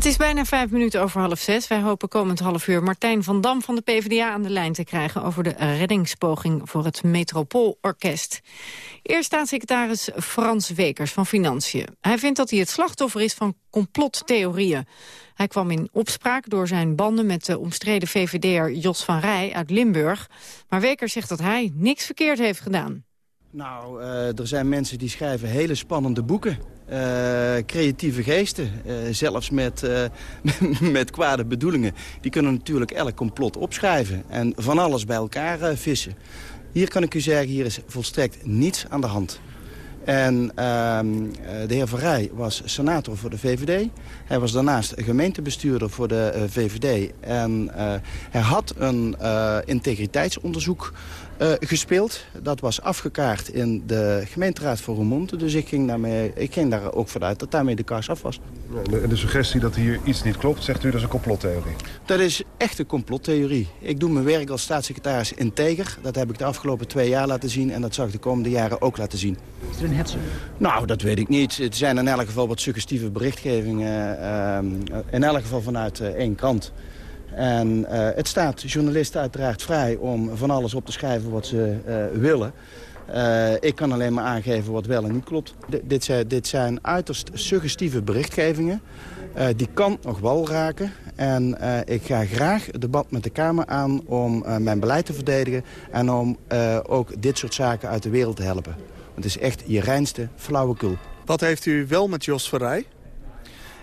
Het is bijna vijf minuten over half zes. Wij hopen komend half uur Martijn van Dam van de PvdA aan de lijn te krijgen... over de reddingspoging voor het Metropoolorkest. Eerst staatssecretaris Frans Wekers van Financiën. Hij vindt dat hij het slachtoffer is van complottheorieën. Hij kwam in opspraak door zijn banden met de omstreden VVD'er Jos van Rij uit Limburg. Maar Wekers zegt dat hij niks verkeerd heeft gedaan. Nou, uh, er zijn mensen die schrijven hele spannende boeken. Uh, creatieve geesten, uh, zelfs met, [LAUGHS] met kwade bedoelingen. Die kunnen natuurlijk elk complot opschrijven en van alles bij elkaar vissen. Hier kan ik u zeggen, hier is volstrekt niets aan de hand. En ehm, de heer Verrij was senator voor de VVD. Hij was daarnaast gemeentebestuurder voor de VVD. En hij had een integriteitsonderzoek uh, gespeeld. Dat was afgekaart in de gemeenteraad van Roermond. Dus ik ging, daarmee, ik ging daar ook vanuit dat daarmee de kaars af was. En de, suggestie dat hier iets niet klopt, zegt u dat is een complottheorie? Dat is echt een complottheorie. Ik doe mijn werk als staatssecretaris integer. Dat heb ik de afgelopen twee jaar laten zien en dat zal ik de komende jaren ook laten zien. Is er een hetze? Nou, dat weet ik niet. Het zijn in elk geval wat suggestieve berichtgevingen. Uh, in elk geval vanuit uh, één kant. En uh, het staat journalisten uiteraard vrij om van alles op te schrijven wat ze uh, willen. Uh, ik kan alleen maar aangeven wat wel en niet klopt. Dit, zijn, dit zijn uiterst suggestieve berichtgevingen. die kan nog wel raken. En ik ga graag het debat met de Kamer aan om mijn beleid te verdedigen... en om ook dit soort zaken uit de wereld te helpen. Het is echt je reinste flauwekul. Wat heeft u wel met Jos Verrij?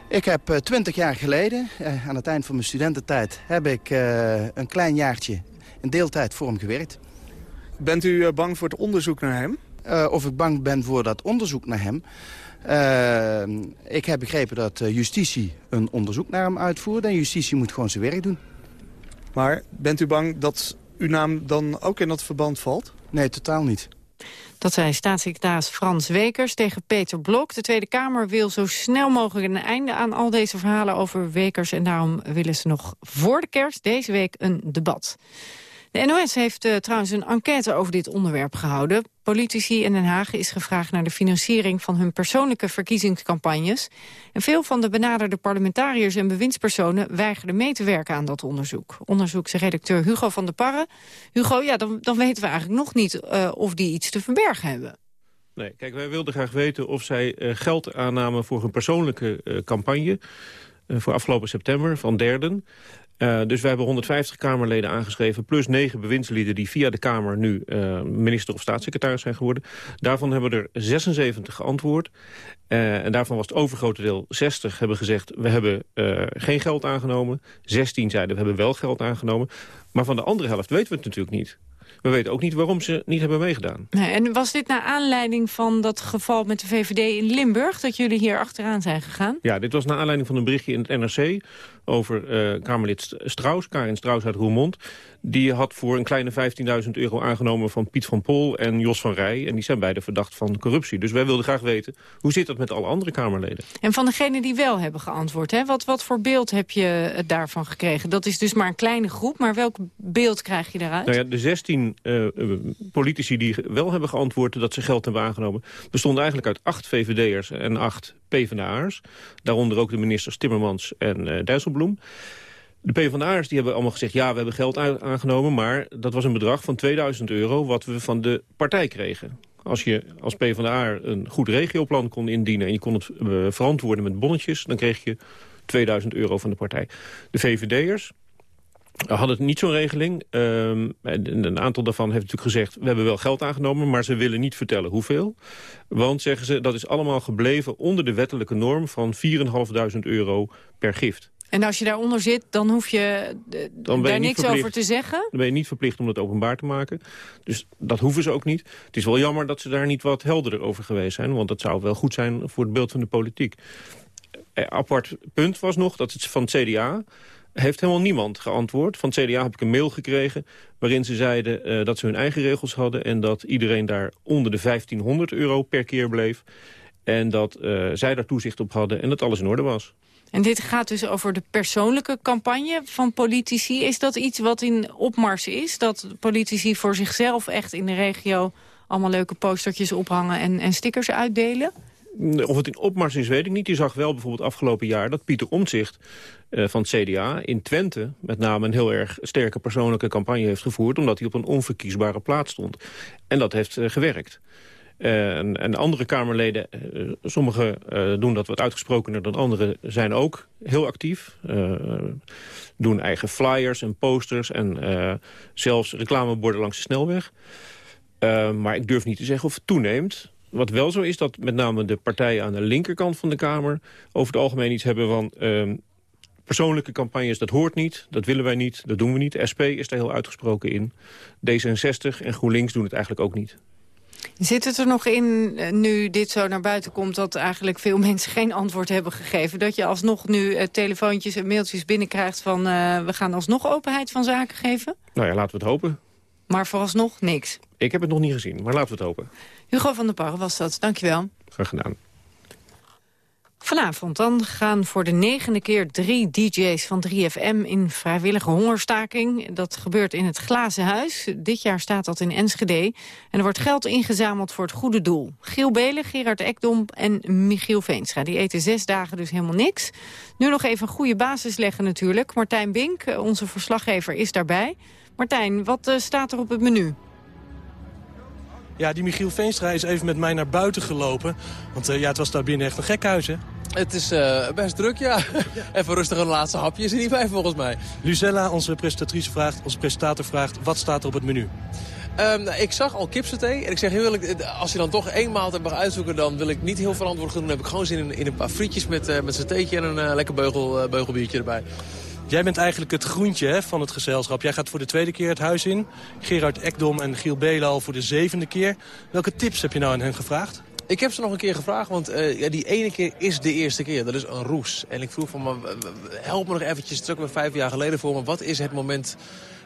Ik heb uh, twintig jaar geleden, uh, aan het eind van mijn studententijd... heb ik uh, een klein jaartje in deeltijd voor hem gewerkt. Bent u bang voor het onderzoek naar hem? of ik bang ben voor dat onderzoek naar hem? ik heb begrepen dat justitie een onderzoek naar hem uitvoert... en justitie moet gewoon zijn werk doen. Maar bent u bang dat uw naam dan ook in dat verband valt? Nee, totaal niet. Dat zei staatssecretaris Frans Wekers tegen Peter Blok. De Tweede Kamer wil zo snel mogelijk een einde aan al deze verhalen over Wekers. En daarom willen ze nog voor de kerst deze week een debat. De NOS heeft uh, trouwens een enquête over dit onderwerp gehouden. Politici in Den Haag is gevraagd naar de financiering van hun persoonlijke verkiezingscampagnes. En veel van de benaderde parlementariërs en bewindspersonen weigerden mee te werken aan dat onderzoek. Onderzoeksredacteur Hugo van der Parre. Hugo, ja, dan, dan weten we eigenlijk nog niet uh, of die iets te verbergen hebben. Nee, kijk, wij wilden graag weten of zij uh, geld aannamen voor hun persoonlijke campagne. voor afgelopen september van derden. Uh, dus wij hebben 150 Kamerleden aangeschreven... plus 9 bewindslieden die via de Kamer nu uh, minister of staatssecretaris zijn geworden. Daarvan hebben er 76 geantwoord. Uh, en daarvan was het overgrote deel 60 hebben gezegd... we hebben geen geld aangenomen. 16 zeiden we hebben wel geld aangenomen. Maar van de andere helft weten we het natuurlijk niet. We weten ook niet waarom ze niet hebben meegedaan. Nee, en was dit naar aanleiding van dat geval met de VVD in Limburg... dat jullie hier achteraan zijn gegaan? Ja, dit was naar aanleiding van een berichtje in het NRC... over uh, Kamerlid Strauss, Karin Strauss uit Roermond. Die had voor een kleine 15.000 euro aangenomen van Piet van Pol en Jos van Rij. En die zijn beide verdacht van corruptie. Dus wij wilden graag weten, hoe zit dat met alle andere Kamerleden? En van degenen die wel hebben geantwoord, hè? Wat, wat voor beeld heb je daarvan gekregen? Dat is dus maar een kleine groep, maar welk beeld krijg je daaruit? Nou ja, de 16 uh, politici die wel hebben geantwoord dat ze geld hebben aangenomen... bestonden eigenlijk uit acht VVD'ers en acht PvdA'ers. Daaronder ook de ministers Timmermans en uh, Dijsselbloem. De PvdA'ers die hebben allemaal gezegd... ja, we hebben geld aangenomen, maar dat was een bedrag van 2000 euro... wat we van de partij kregen. Als je als PvdA een goed regioplan kon indienen... en je kon het verantwoorden met bonnetjes... dan kreeg je 2000 euro van de partij. De VVD'ers hadden niet zo'n regeling. Um, een aantal daarvan heeft natuurlijk gezegd... we hebben wel geld aangenomen, maar ze willen niet vertellen hoeveel. Want, zeggen ze, dat is allemaal gebleven onder de wettelijke norm... van 4.500 euro per gift. En als je daaronder zit, dan hoef je Dan je daar niks verplicht- over te zeggen? Dan ben je niet verplicht om dat openbaar te maken. Dus dat hoeven ze ook niet. Het is wel jammer dat ze daar niet wat helderder over geweest zijn. Want dat zou wel goed zijn voor het beeld van de politiek. Eh, apart punt was nog dat het van het CDA heeft helemaal niemand geantwoord. Van het CDA heb ik een mail gekregen waarin ze zeiden eh, dat ze hun eigen regels hadden... en dat iedereen daar onder de 1500 euro per keer bleef. En dat eh, zij daar toezicht op hadden en dat alles in orde was. En dit gaat dus over de persoonlijke campagne van politici. Is dat iets wat in opmars is? Dat politici voor zichzelf echt in de regio... allemaal leuke postertjes ophangen en, en stickers uitdelen? Of het in opmars is, weet ik niet. Je zag wel bijvoorbeeld afgelopen jaar dat Pieter Omtzigt eh, van het CDA in Twente... met name een heel erg sterke persoonlijke campagne heeft gevoerd... omdat hij op een onverkiesbare plaats stond. En dat heeft eh, gewerkt. Eh, en, en andere Kamerleden, eh, sommigen doen dat wat uitgesprokener dan anderen... zijn ook heel actief. Doen eigen flyers en posters en zelfs reclameborden langs de snelweg. Maar ik durf niet te zeggen of het toeneemt. Wat wel zo is, dat met name de partijen aan de linkerkant van de Kamer... over het algemeen iets hebben van... ehm, persoonlijke campagnes, dat hoort niet, dat willen wij niet, dat doen we niet. SP is daar heel uitgesproken in. D66 en GroenLinks doen het eigenlijk ook niet. Zit het er nog in, eh, nu dit zo naar buiten komt... dat eigenlijk veel [LAUGHS] mensen geen antwoord hebben gegeven... dat je alsnog nu eh, telefoontjes en mailtjes binnenkrijgt van... eh, we gaan alsnog openheid van zaken geven? Nou ja, laten we het hopen. Maar vooralsnog niks. Ik heb het nog niet gezien, maar laten we het hopen. Hugo van der Parre was dat, dankjewel. Graag gedaan. Vanavond dan gaan voor de negende keer drie DJ's van 3FM in vrijwillige hongerstaking. Dat gebeurt in het Glazen Huis. Dit jaar staat dat in Enschede. En er wordt geld ingezameld voor het goede doel. Giel Belen, Gerard Ekdom en Michiel Veenstra. Die eten zes dagen dus helemaal niks. Nu nog even een goede basis leggen natuurlijk. Martijn Bink, onze verslaggever, is daarbij. Martijn, wat eh, staat er op het menu? Ja, die Michiel Veenstra is even met mij naar buiten gelopen. Want eh, ja, het was daar binnen echt een gekhuis, hè? Het is eh, best druk, ja. [LAUGHS] Even rustig een laatste hapje is er niet bij, volgens mij. Lucella, onze presentatrice, vraagt, onze presentator vraagt... wat staat er op het menu? Ehm, nou, ik zag al kipsaté en ik zeg heel eerlijk, als je dan toch één maaltijd mag uitzoeken... dan wil ik niet heel verantwoord doen. Dan heb ik gewoon zin in, in een paar frietjes met, uh, met satéetje en een uh, lekker beugel, uh, beugelbiertje erbij. Jij bent eigenlijk het groentje hè, van het gezelschap. Jij gaat voor de tweede keer het huis in. Gerard Ekdom en Giel Belen al voor de zevende keer. Welke tips heb je nou aan hen gevraagd? Ik heb ze nog een keer gevraagd, want uh, ja, die ene keer is de eerste keer. Dat is een roes. En ik vroeg van, me, help me nog eventjes, het is ook weer vijf jaar geleden voor me. Wat is het moment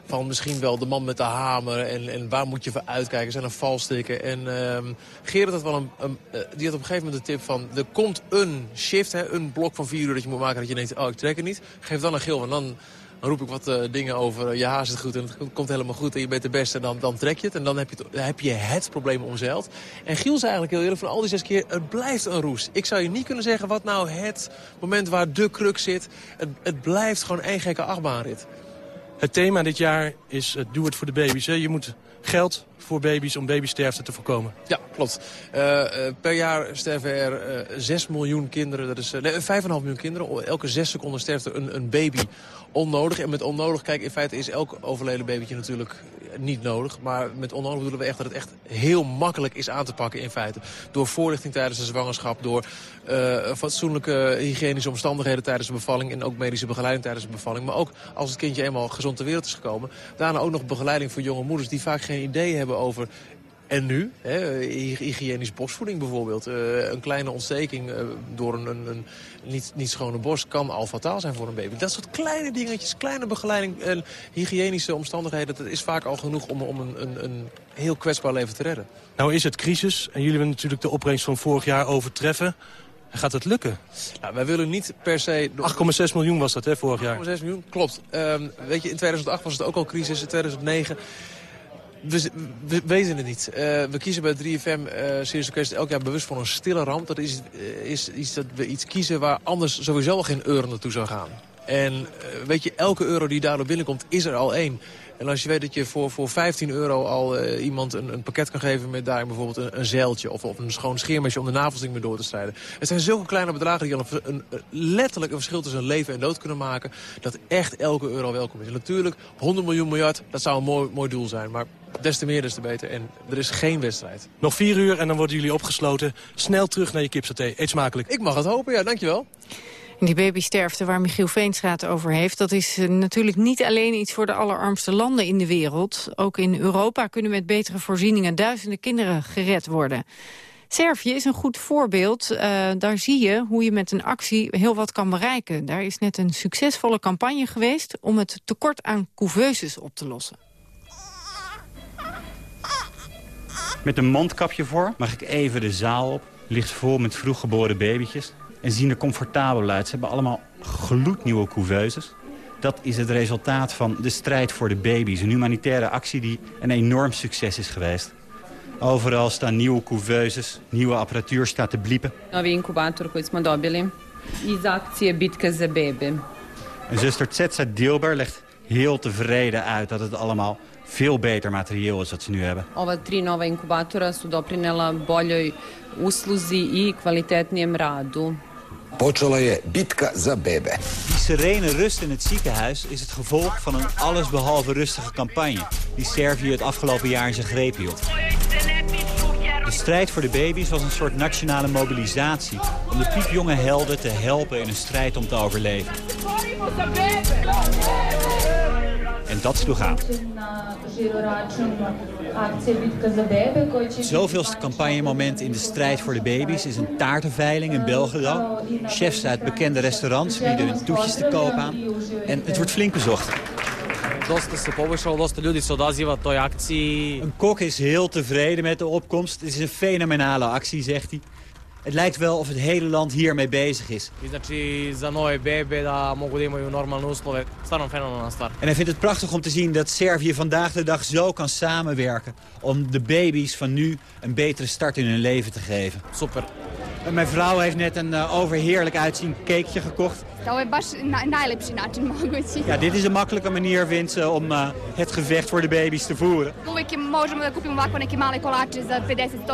van misschien wel de man met de hamer en, en waar moet je voor uitkijken? Zijn er valstikken? En uh, Gerard had wel een, een uh, die had op een gegeven moment de tip van... er komt een shift, hè, een blok van vier uur dat je moet maken... dat je denkt, oh, ik trek het niet. Geef dan een geel, en dan... Roep ik wat uh, dingen over, je haar zit goed en het komt helemaal goed en je bent de beste. En dan, dan trek je het en dan heb je het, heb je het probleem omzeild. En Giel zei eigenlijk heel eerlijk, van al die zes keer, het blijft een roes. Ik zou je niet kunnen zeggen wat nou het moment waar de kruk zit. Het, het blijft gewoon één gekke achtbaanrit. Het thema dit jaar is uh, doe het voor de baby's. Je moet geld voor baby's om babysterfte te voorkomen. Ja, klopt. Uh, uh, per jaar sterven er uh, 6 miljoen kinderen. Dat is nee, 5,5 miljoen kinderen. Elke 6 seconden sterft er een, een, baby onnodig. En met onnodig, kijk, in feite is elk overleden babytje natuurlijk niet nodig. Maar met onnodig bedoelen we echt dat het echt heel makkelijk is aan te pakken in feite. Door voorlichting tijdens de zwangerschap, door uh, fatsoenlijke hygiënische omstandigheden tijdens de bevalling. En ook medische begeleiding tijdens de bevalling. Maar ook als het kindje eenmaal gezond ter wereld is gekomen. Daarna ook nog begeleiding voor jonge moeders die vaak geen idee hebben over en nu, hè, hygiënische borstvoeding bijvoorbeeld. Uh, een kleine ontsteking uh, door een, een, een, niet, niet schone borst kan al fataal zijn voor een baby. Dat soort kleine dingetjes, kleine begeleiding en hygiënische omstandigheden... dat is vaak al genoeg om, om een, een, een heel kwetsbaar leven te redden. Nou is het crisis en jullie willen natuurlijk de opbrengst van vorig jaar overtreffen. Gaat het lukken? Nou, wij willen niet per se... 8,6 miljoen was dat hè, vorig jaar. 8,6 miljoen, klopt. Um, weet je, in 2008 was het ook al crisis, in 2009... We, we, weten het niet. Uh, we kiezen bij 3FM uh, Serious Request elk jaar bewust voor een stille ramp. Dat is, uh, is iets dat we iets kiezen waar anders sowieso geen euro naartoe zou gaan. En uh, weet je, elke euro die daardoor binnenkomt, is er al één. En als je weet dat je voor, voor 15 euro al uh, iemand een, een pakket kan geven met daarin bijvoorbeeld een, een zeiltje of, of een schoon scheermesje om de navelsting mee door te strijden. Het zijn zulke kleine bedragen die al een, een, letterlijk een verschil tussen leven en dood kunnen maken. Dat echt elke euro welkom is. En natuurlijk, 100 miljoen miljard, dat zou een mooi, mooi doel zijn. Maar des te meer, des te beter. En er is geen wedstrijd. Nog vier uur en dan worden jullie opgesloten. Snel terug naar je kipsaté. Eet smakelijk. Ik mag het hopen, ja. Dankjewel. Die babysterfte waar Michiel Veenstra het over heeft... dat is eh, natuurlijk niet alleen iets voor de allerarmste landen in de wereld. Ook in Europa kunnen met betere voorzieningen duizenden kinderen gered worden. Servië is een goed voorbeeld. Uh, daar zie je hoe je met een actie heel wat kan bereiken. Daar is net een succesvolle campagne geweest... om het tekort aan couveuses op te lossen. Met een mondkapje voor mag ik even de zaal op. Ligt vol met vroeggeboren babytjes. En zien er comfortabel uit. Ze hebben allemaal gloednieuwe couveuses. Dat is het resultaat van de strijd voor de baby's. Een humanitaire actie die een enorm succes is geweest. Overal staan nieuwe couveuses, nieuwe apparatuur staat te bliepen. Novi incubator koji smo dobili iz actie Bitke za bebe. Zuster Tsetsa Dilber legt heel tevreden uit dat het allemaal veel beter materieel is wat ze nu hebben. Ova tri nova inkubatora su doprinela boljoj usluzi i kvalitetnijem radu. Počela je bitka za bebe. Die serene rust in het ziekenhuis is het gevolg van een allesbehalve rustige campagne... die Servië het afgelopen jaar in zijn greep hield. De strijd voor de baby's was een soort nationale mobilisatie... om de piepjonge helden te helpen in een strijd om te overleven. En dat sloeg aan. Het zoveelste campagnemoment in de strijd voor de baby's is een taartenveiling in Belgrado. Chefs uit bekende restaurants bieden hun toetjes te koop aan. En het wordt flink bezocht. Dosta se poboljšalo, dosta ljudi se odaziva toj actie. Een kok is heel tevreden met de opkomst. Het is een fenomenale actie, zegt hij. Het lijkt wel of het hele land hiermee bezig is. En hij vindt het prachtig om te zien dat Servië vandaag de dag zo kan samenwerken... om de baby's van nu een betere start in hun leven te geven. Super. Mijn vrouw heeft net een uh, overheerlijk uitziend cakeje gekocht. Ja, dit is een makkelijke manier, vindt ze, om uh, het gevecht voor de baby's te voeren. Uvijek možemo da kupimo ovako neke male kolače za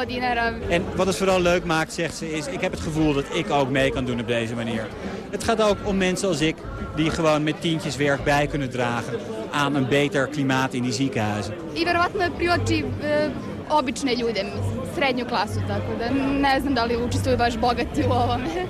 50-100 dinara. En wat het vooral leuk maakt, zegt ze, is ik heb het gevoel dat ik ook mee kan doen op deze manier. Het gaat ook om mensen als ik, die gewoon met tientjes werk bij kunnen dragen aan een beter klimaat in die ziekenhuizen. I verovatno privlači uh, obične ljude, srednju klasu, tako da ne znam da li učestvuju baš bogati u ovome. [LAUGHS]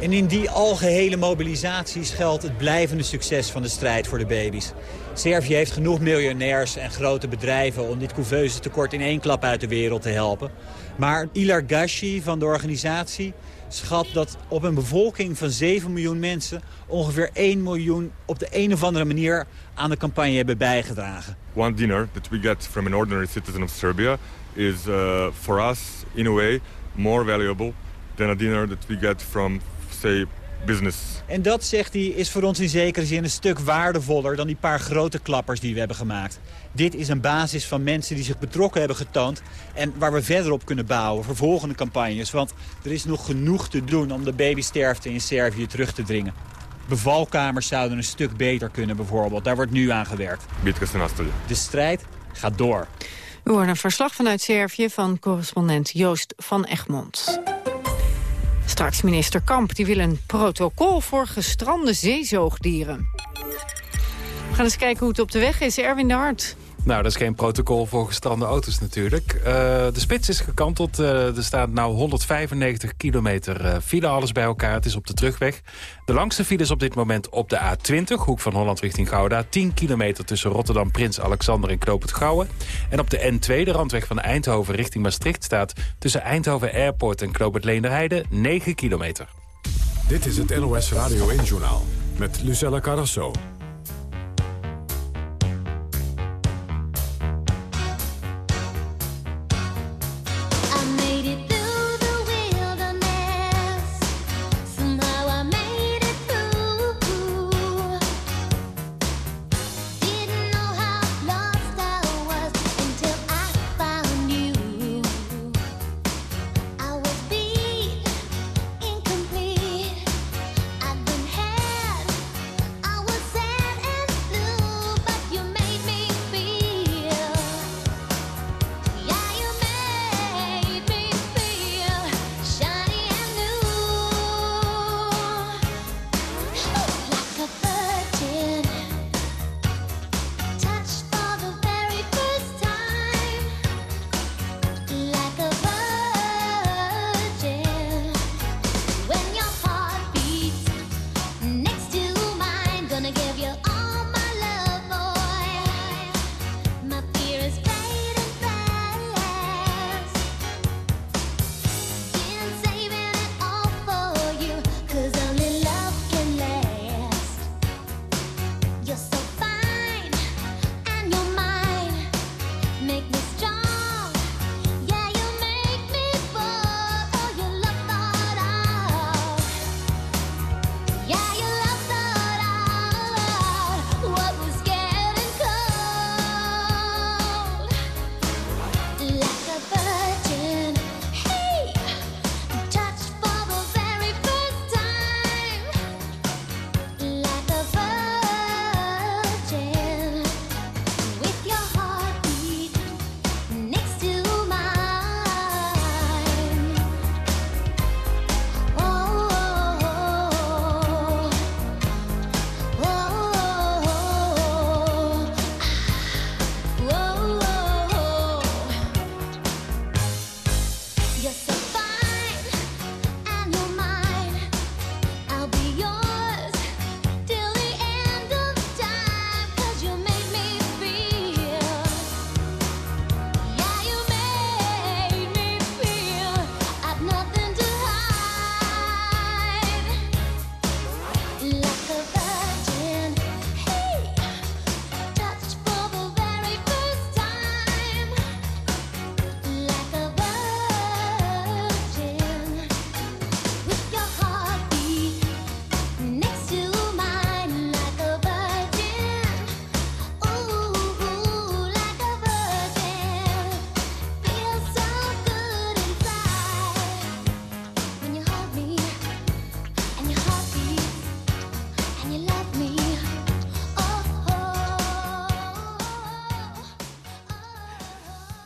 En in die algehele mobilisatie geldt het blijvende succes van de strijd voor de baby's. Servië heeft genoeg miljonairs en grote bedrijven om dit couveuse tekort in één klap uit de wereld te helpen. Maar Ilar Gashi van de organisatie schat dat op een bevolking van 7 miljoen mensen... ongeveer 1 miljoen op de een of andere manier aan de campagne hebben bijgedragen. One dinner that we get from an ordinary citizen of Serbia is uh, for us, in a way, more valuable than a dinner that we get from, say, business. En dat, zegt hij, is voor ons in zekere zin een stuk waardevoller... dan die paar grote klappers die we hebben gemaakt. Dit is een basis van mensen die zich betrokken hebben getoond... en waar we verder op kunnen bouwen voor volgende campagnes. Want er is nog genoeg te doen om de babysterfte in Servië terug te dringen. Bevalkamers zouden een stuk beter kunnen bijvoorbeeld. Daar wordt nu aan gewerkt. De strijd gaat door. We horen een verslag vanuit Servië van correspondent Joost van Egmond. Straks minister Kamp die wil een protocol voor gestrande zeezoogdieren. We gaan eens kijken hoe het op de weg is. Erwin de Hart. Nou, dat is geen protocol voor gestrande auto's natuurlijk. Uh, de spits is gekanteld. Uh, er staat nou 195 kilometer uh, file, alles bij elkaar. Het is op de terugweg. De langste file is op dit moment op de A20, hoek van Holland richting Gouda. 10 kilometer tussen Rotterdam, Prins Alexander en Knoop Gouwen. En op de N2, de randweg van Eindhoven richting Maastricht... staat tussen Eindhoven Airport en Knoop het Leenderheide 9 kilometer. Dit is het NOS Radio 1-journaal met Lucella Carrasso.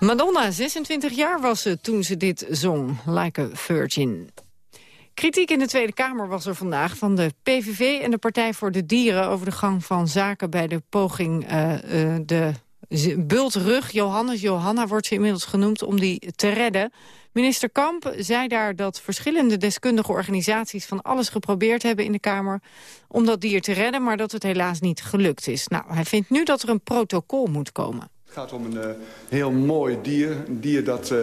Madonna, 26 jaar was ze toen ze dit zong, Like a Virgin. Kritiek in de Tweede Kamer was er vandaag van de PVV en de Partij voor de Dieren... over de gang van zaken bij de poging uh, uh, de bultrug. Johannes Johanna wordt ze inmiddels genoemd om die te redden. Minister Kamp zei daar dat verschillende deskundige organisaties... van alles geprobeerd hebben in de Kamer om dat dier te redden... maar dat het helaas niet gelukt is. Nou, hij vindt nu dat er een protocol moet komen. Het gaat om een uh, heel mooi dier. Een dier dat... Uh...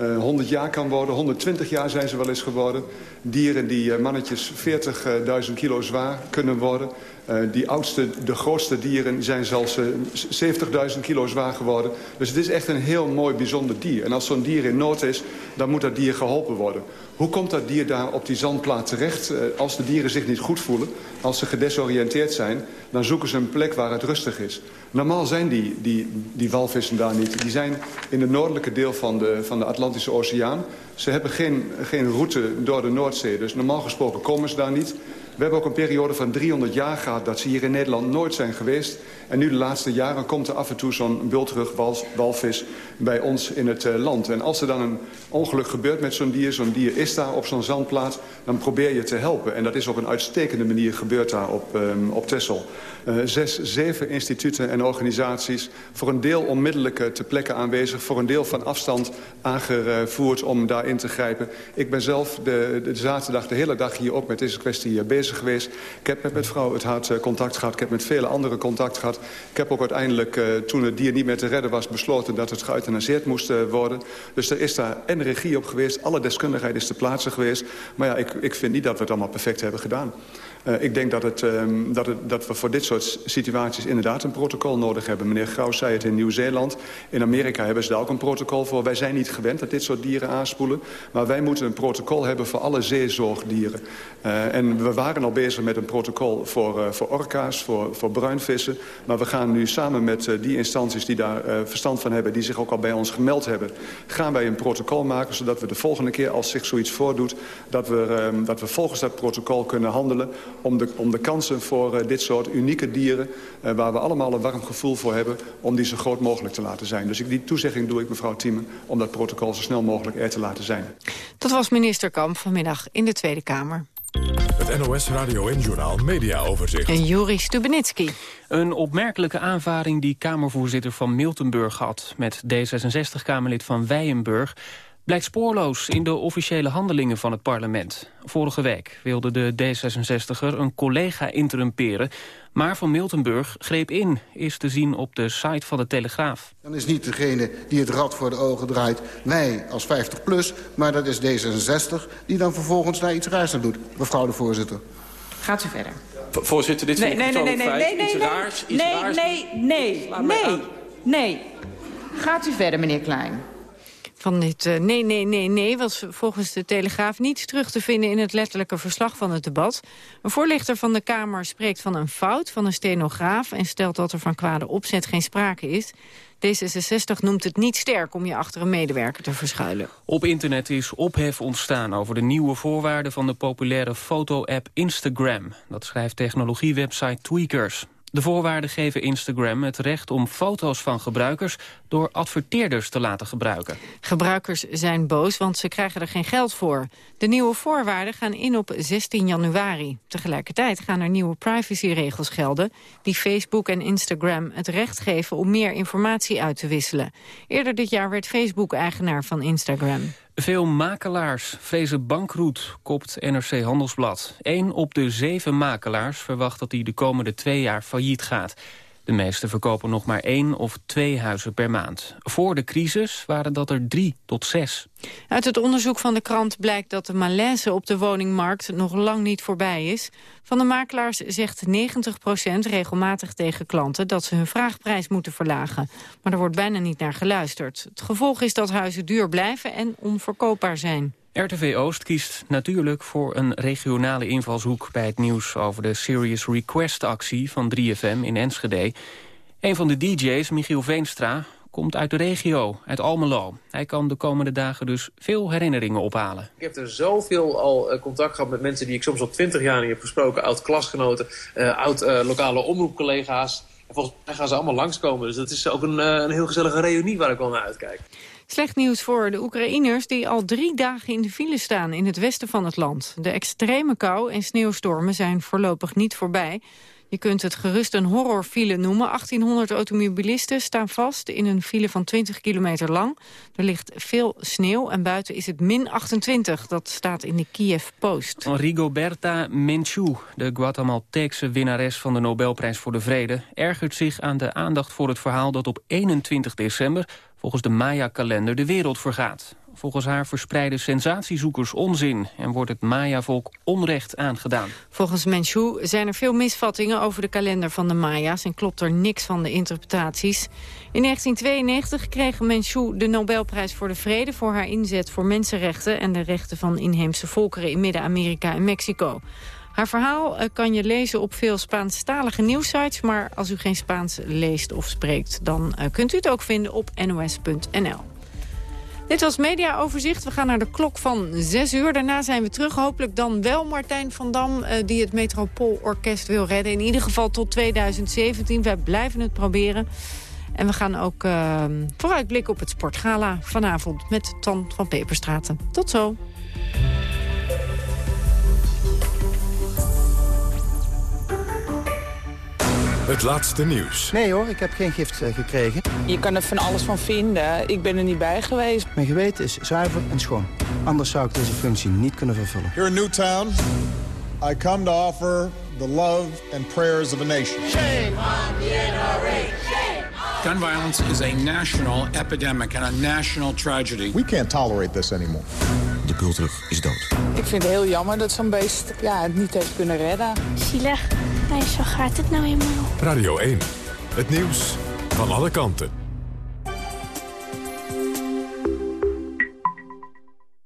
Uh, 100 jaar kan worden. 120 jaar zijn ze wel eens geworden. Dieren die mannetjes 40.000 kilo zwaar kunnen worden. Uh, die oudste, de grootste dieren zijn zelfs 70.000 kilo zwaar geworden. Dus het is echt een heel mooi, bijzonder dier. En als zo'n dier in nood is, dan moet dat dier geholpen worden. Hoe komt dat dier daar op die zandplaat terecht? Uh, als de dieren zich niet goed voelen, als ze gedesoriënteerd zijn... dan zoeken ze een plek waar het rustig is. Normaal zijn die, die, die walvissen daar niet. Die zijn in het noordelijke deel van de, van de Atlantische Oceaan. Ze hebben geen, geen route door de Noordzee, dus normaal gesproken komen ze daar niet... We hebben ook een periode van 300 jaar gehad dat ze hier in Nederland nooit zijn geweest. En nu de laatste jaren komt er af en toe zo'n bultrug walvis bij ons in het uh, land. En als er dan een ongeluk gebeurt met zo'n dier, zo'n dier is daar op zo'n zandplaats, dan probeer je te helpen. En dat is op een uitstekende manier gebeurd daar op, um, op Texel. Uh, zes, zeven instituten en organisaties, voor een deel onmiddellijk uh, te plekken aanwezig, voor een deel van afstand aangevoerd om daarin te grijpen. Ik ben zelf de, de zaterdag de hele dag hier ook met deze kwestie bezig geweest. Ik heb met mevrouw het hart contact gehad, ik heb met vele anderen contact gehad. Ik heb ook uiteindelijk, uh, toen het dier niet meer te redden was... besloten dat het geëuthanaseerd moest uh, worden. Dus er is daar en regie op geweest. Alle deskundigheid is te plaatsen geweest. Maar ja, ik, ik vind niet dat we het allemaal perfect hebben gedaan. Uh, ik denk dat, het, um, dat, het, dat we voor dit soort situaties inderdaad een protocol nodig hebben. Meneer Graus zei het in Nieuw-Zeeland. In Amerika hebben ze daar ook een protocol voor. Wij zijn niet gewend dat dit soort dieren aanspoelen. Maar wij moeten een protocol hebben voor alle zeezorgdieren. Uh, en we waren al bezig met een protocol voor, uh, voor orka's, voor, voor bruinvissen. Maar we gaan nu samen met die instanties die daar verstand van hebben... die zich ook al bij ons gemeld hebben... gaan wij een protocol maken, zodat we de volgende keer als zich zoiets voordoet... dat we, uh, dat we volgens dat protocol kunnen handelen... om de, om de kansen voor dit soort unieke dieren... waar we allemaal een warm gevoel voor hebben... om die zo groot mogelijk te laten zijn. Dus ik, die toezegging doe ik mevrouw Thiemen... om dat protocol zo snel mogelijk er te laten zijn. Dat was minister Kamp vanmiddag in de Tweede Kamer. Het NOS Radio en Journaal Media Overzicht. En Juri Stubenitski. Een opmerkelijke aanvaring die Kamervoorzitter van Miltenburg had... met D66-Kamerlid van Weijenburg blijkt spoorloos in de officiële handelingen van het parlement. Vorige week wilde de D66er een collega interrumperen... maar Van Miltenburg greep in, is te zien op de site van de Telegraaf. Dan is niet degene die het rad voor de ogen draait wij als 50PLUS... maar dat is D66 die dan vervolgens daar iets raars aan doet. Mevrouw de voorzitter. Gaat u verder. Voorzitter, dit nee, ik nee, nee, nee, nee, nee, iets nee, raars. Iets nee, raars. nee, nee, nee, nee. Gaat u verder, meneer Klein. Van dit uh, nee, nee, nee, nee was volgens de Telegraaf niets terug te vinden in het letterlijke verslag van het debat. Een voorlichter van de Kamer spreekt van een fout van een stenograaf en stelt dat er van kwade opzet geen sprake is. D66 noemt het niet sterk om je achter een medewerker te verschuilen. Op internet is ophef ontstaan over de nieuwe voorwaarden van de populaire foto-app Instagram. Dat schrijft technologiewebsite Tweakers. De voorwaarden geven Instagram het recht om foto's van gebruikers door adverteerders te laten gebruiken. Gebruikers zijn boos, want ze krijgen er geen geld voor. De nieuwe voorwaarden gaan in op 16 januari. Tegelijkertijd gaan er nieuwe privacyregels gelden... die Facebook en Instagram het recht geven om meer informatie uit te wisselen. Eerder dit jaar werd Facebook eigenaar van Instagram. Veel makelaars vrezen bankroet, kopt NRC Handelsblad. Eén op de zeven makelaars verwacht dat hij de komende twee jaar failliet gaat. De meeste verkopen nog maar één of twee huizen per maand. Voor de crisis waren dat er drie tot zes. Uit het onderzoek van de krant blijkt dat de malaise op de woningmarkt nog lang niet voorbij is. Van de makelaars zegt 90% regelmatig tegen klanten dat ze hun vraagprijs moeten verlagen. Maar er wordt bijna niet naar geluisterd. Het gevolg is dat huizen duur blijven en onverkoopbaar zijn. RTV Oost kiest natuurlijk voor een regionale invalshoek... bij het nieuws over de Serious Request-actie van 3FM in Enschede. Een van de DJ's, Michiel Veenstra, komt uit de regio, uit Almelo. Hij kan de komende dagen dus veel herinneringen ophalen. Ik heb er zoveel al uh, contact gehad met mensen die ik soms al twintig jaar niet heb gesproken. Oud-klasgenoten, uh, oud-lokale omroepcollega's. volgens mij gaan ze allemaal langskomen. Dus dat is ook een, een heel gezellige reunie waar ik wel naar uitkijk. Slecht nieuws voor de Oekraïners die al drie dagen in de file staan in het westen van het land. De extreme kou en sneeuwstormen zijn voorlopig niet voorbij. Je kunt het gerust een horrorfile noemen. 1800 automobilisten staan vast in een file van 20 kilometer lang. Er ligt veel sneeuw en buiten is het min 28. Dat staat in de Kiev Post. Rigoberta Menchú, de Guatemalteekse winnares van de Nobelprijs voor de Vrede... ergert zich aan de aandacht voor het verhaal dat op 21 december... volgens de Maya-kalender de wereld vergaat. Volgens haar verspreiden sensatiezoekers onzin... en wordt het Maya-volk onrecht aangedaan. Volgens Menchou zijn er veel misvattingen over de kalender van de Maya's... en klopt er niks van de interpretaties. In 1992 kreeg Menchou de Nobelprijs voor de Vrede... voor haar inzet voor mensenrechten en de rechten van inheemse volkeren... in Midden-Amerika en Mexico. Haar verhaal eh, kan je lezen op veel Spaanstalige nieuwsites... maar als u geen Spaans leest of spreekt... dan eh, kunt u het ook vinden op nos.nl. Dit was Mediaoverzicht. We gaan naar de klok van 6 uur. Daarna zijn we terug. Hopelijk dan wel Martijn van Dam... Uh, die het Metropoolorkest wil redden. In ieder geval tot 2017. Wij blijven het proberen. En we gaan ook vooruitblikken op het Sportgala vanavond... met Tan van Peperstraten. Tot zo. Het laatste nieuws. Nee hoor, ik heb geen gift uh, gekregen. Je kan er van alles van vinden. Ik ben er niet bij geweest. Mijn geweten is zuiver en schoon. Anders zou ik deze functie niet kunnen vervullen. Here in Newtown, I come to offer the love and prayers of a nation. Shame on the NRA. Gun violence is a national epidemic and a national tragedy. We can't tolerate this anymore. De bultrug is dood. Ik vind het heel jammer dat zo'n beest ja, het niet heeft kunnen redden. Zielig. Nee, zo gaat het nou helemaal. Radio 1. Het nieuws van alle kanten.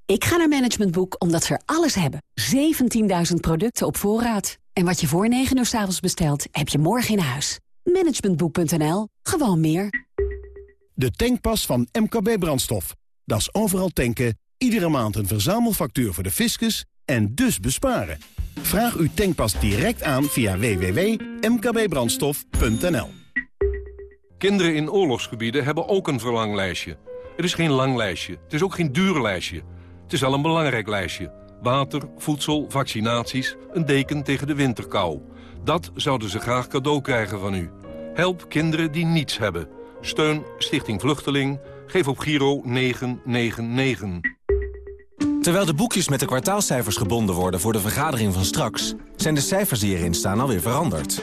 Ik ga naar Management Boek omdat ze er alles hebben. 17.000 producten op voorraad. En wat je voor 9 uur s avonds bestelt, heb je morgen in huis. Managementboek.nl. Gewoon meer. De tankpas van MKB Brandstof. Dat is overal tanken, iedere maand een verzamelfactuur voor de fiscus en dus besparen. Vraag uw tankpas direct aan via www.mkbbrandstof.nl. Kinderen in oorlogsgebieden hebben ook een verlanglijstje. Het is geen lang lijstje, het is ook geen duur lijstje. Het is wel een belangrijk lijstje. Water, voedsel, vaccinaties, een deken tegen de winterkou. Dat zouden ze graag cadeau krijgen van u. Help kinderen die niets hebben. Steun Stichting Vluchteling. Geef op Giro 999. Terwijl de boekjes met de kwartaalcijfers gebonden worden voor de vergadering van straks... zijn de cijfers die erin staan alweer veranderd.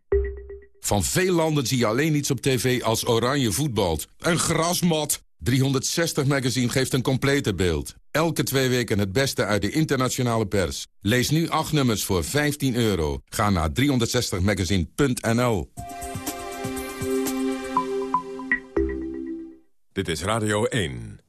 Van veel landen zie je alleen iets op tv als oranje voetbalt. Een grasmat! 360 Magazine geeft een complete beeld. Elke twee weken het beste uit de internationale pers. Lees nu acht nummers voor 15 euro. Ga naar 360magazine.nl Dit is Radio 1.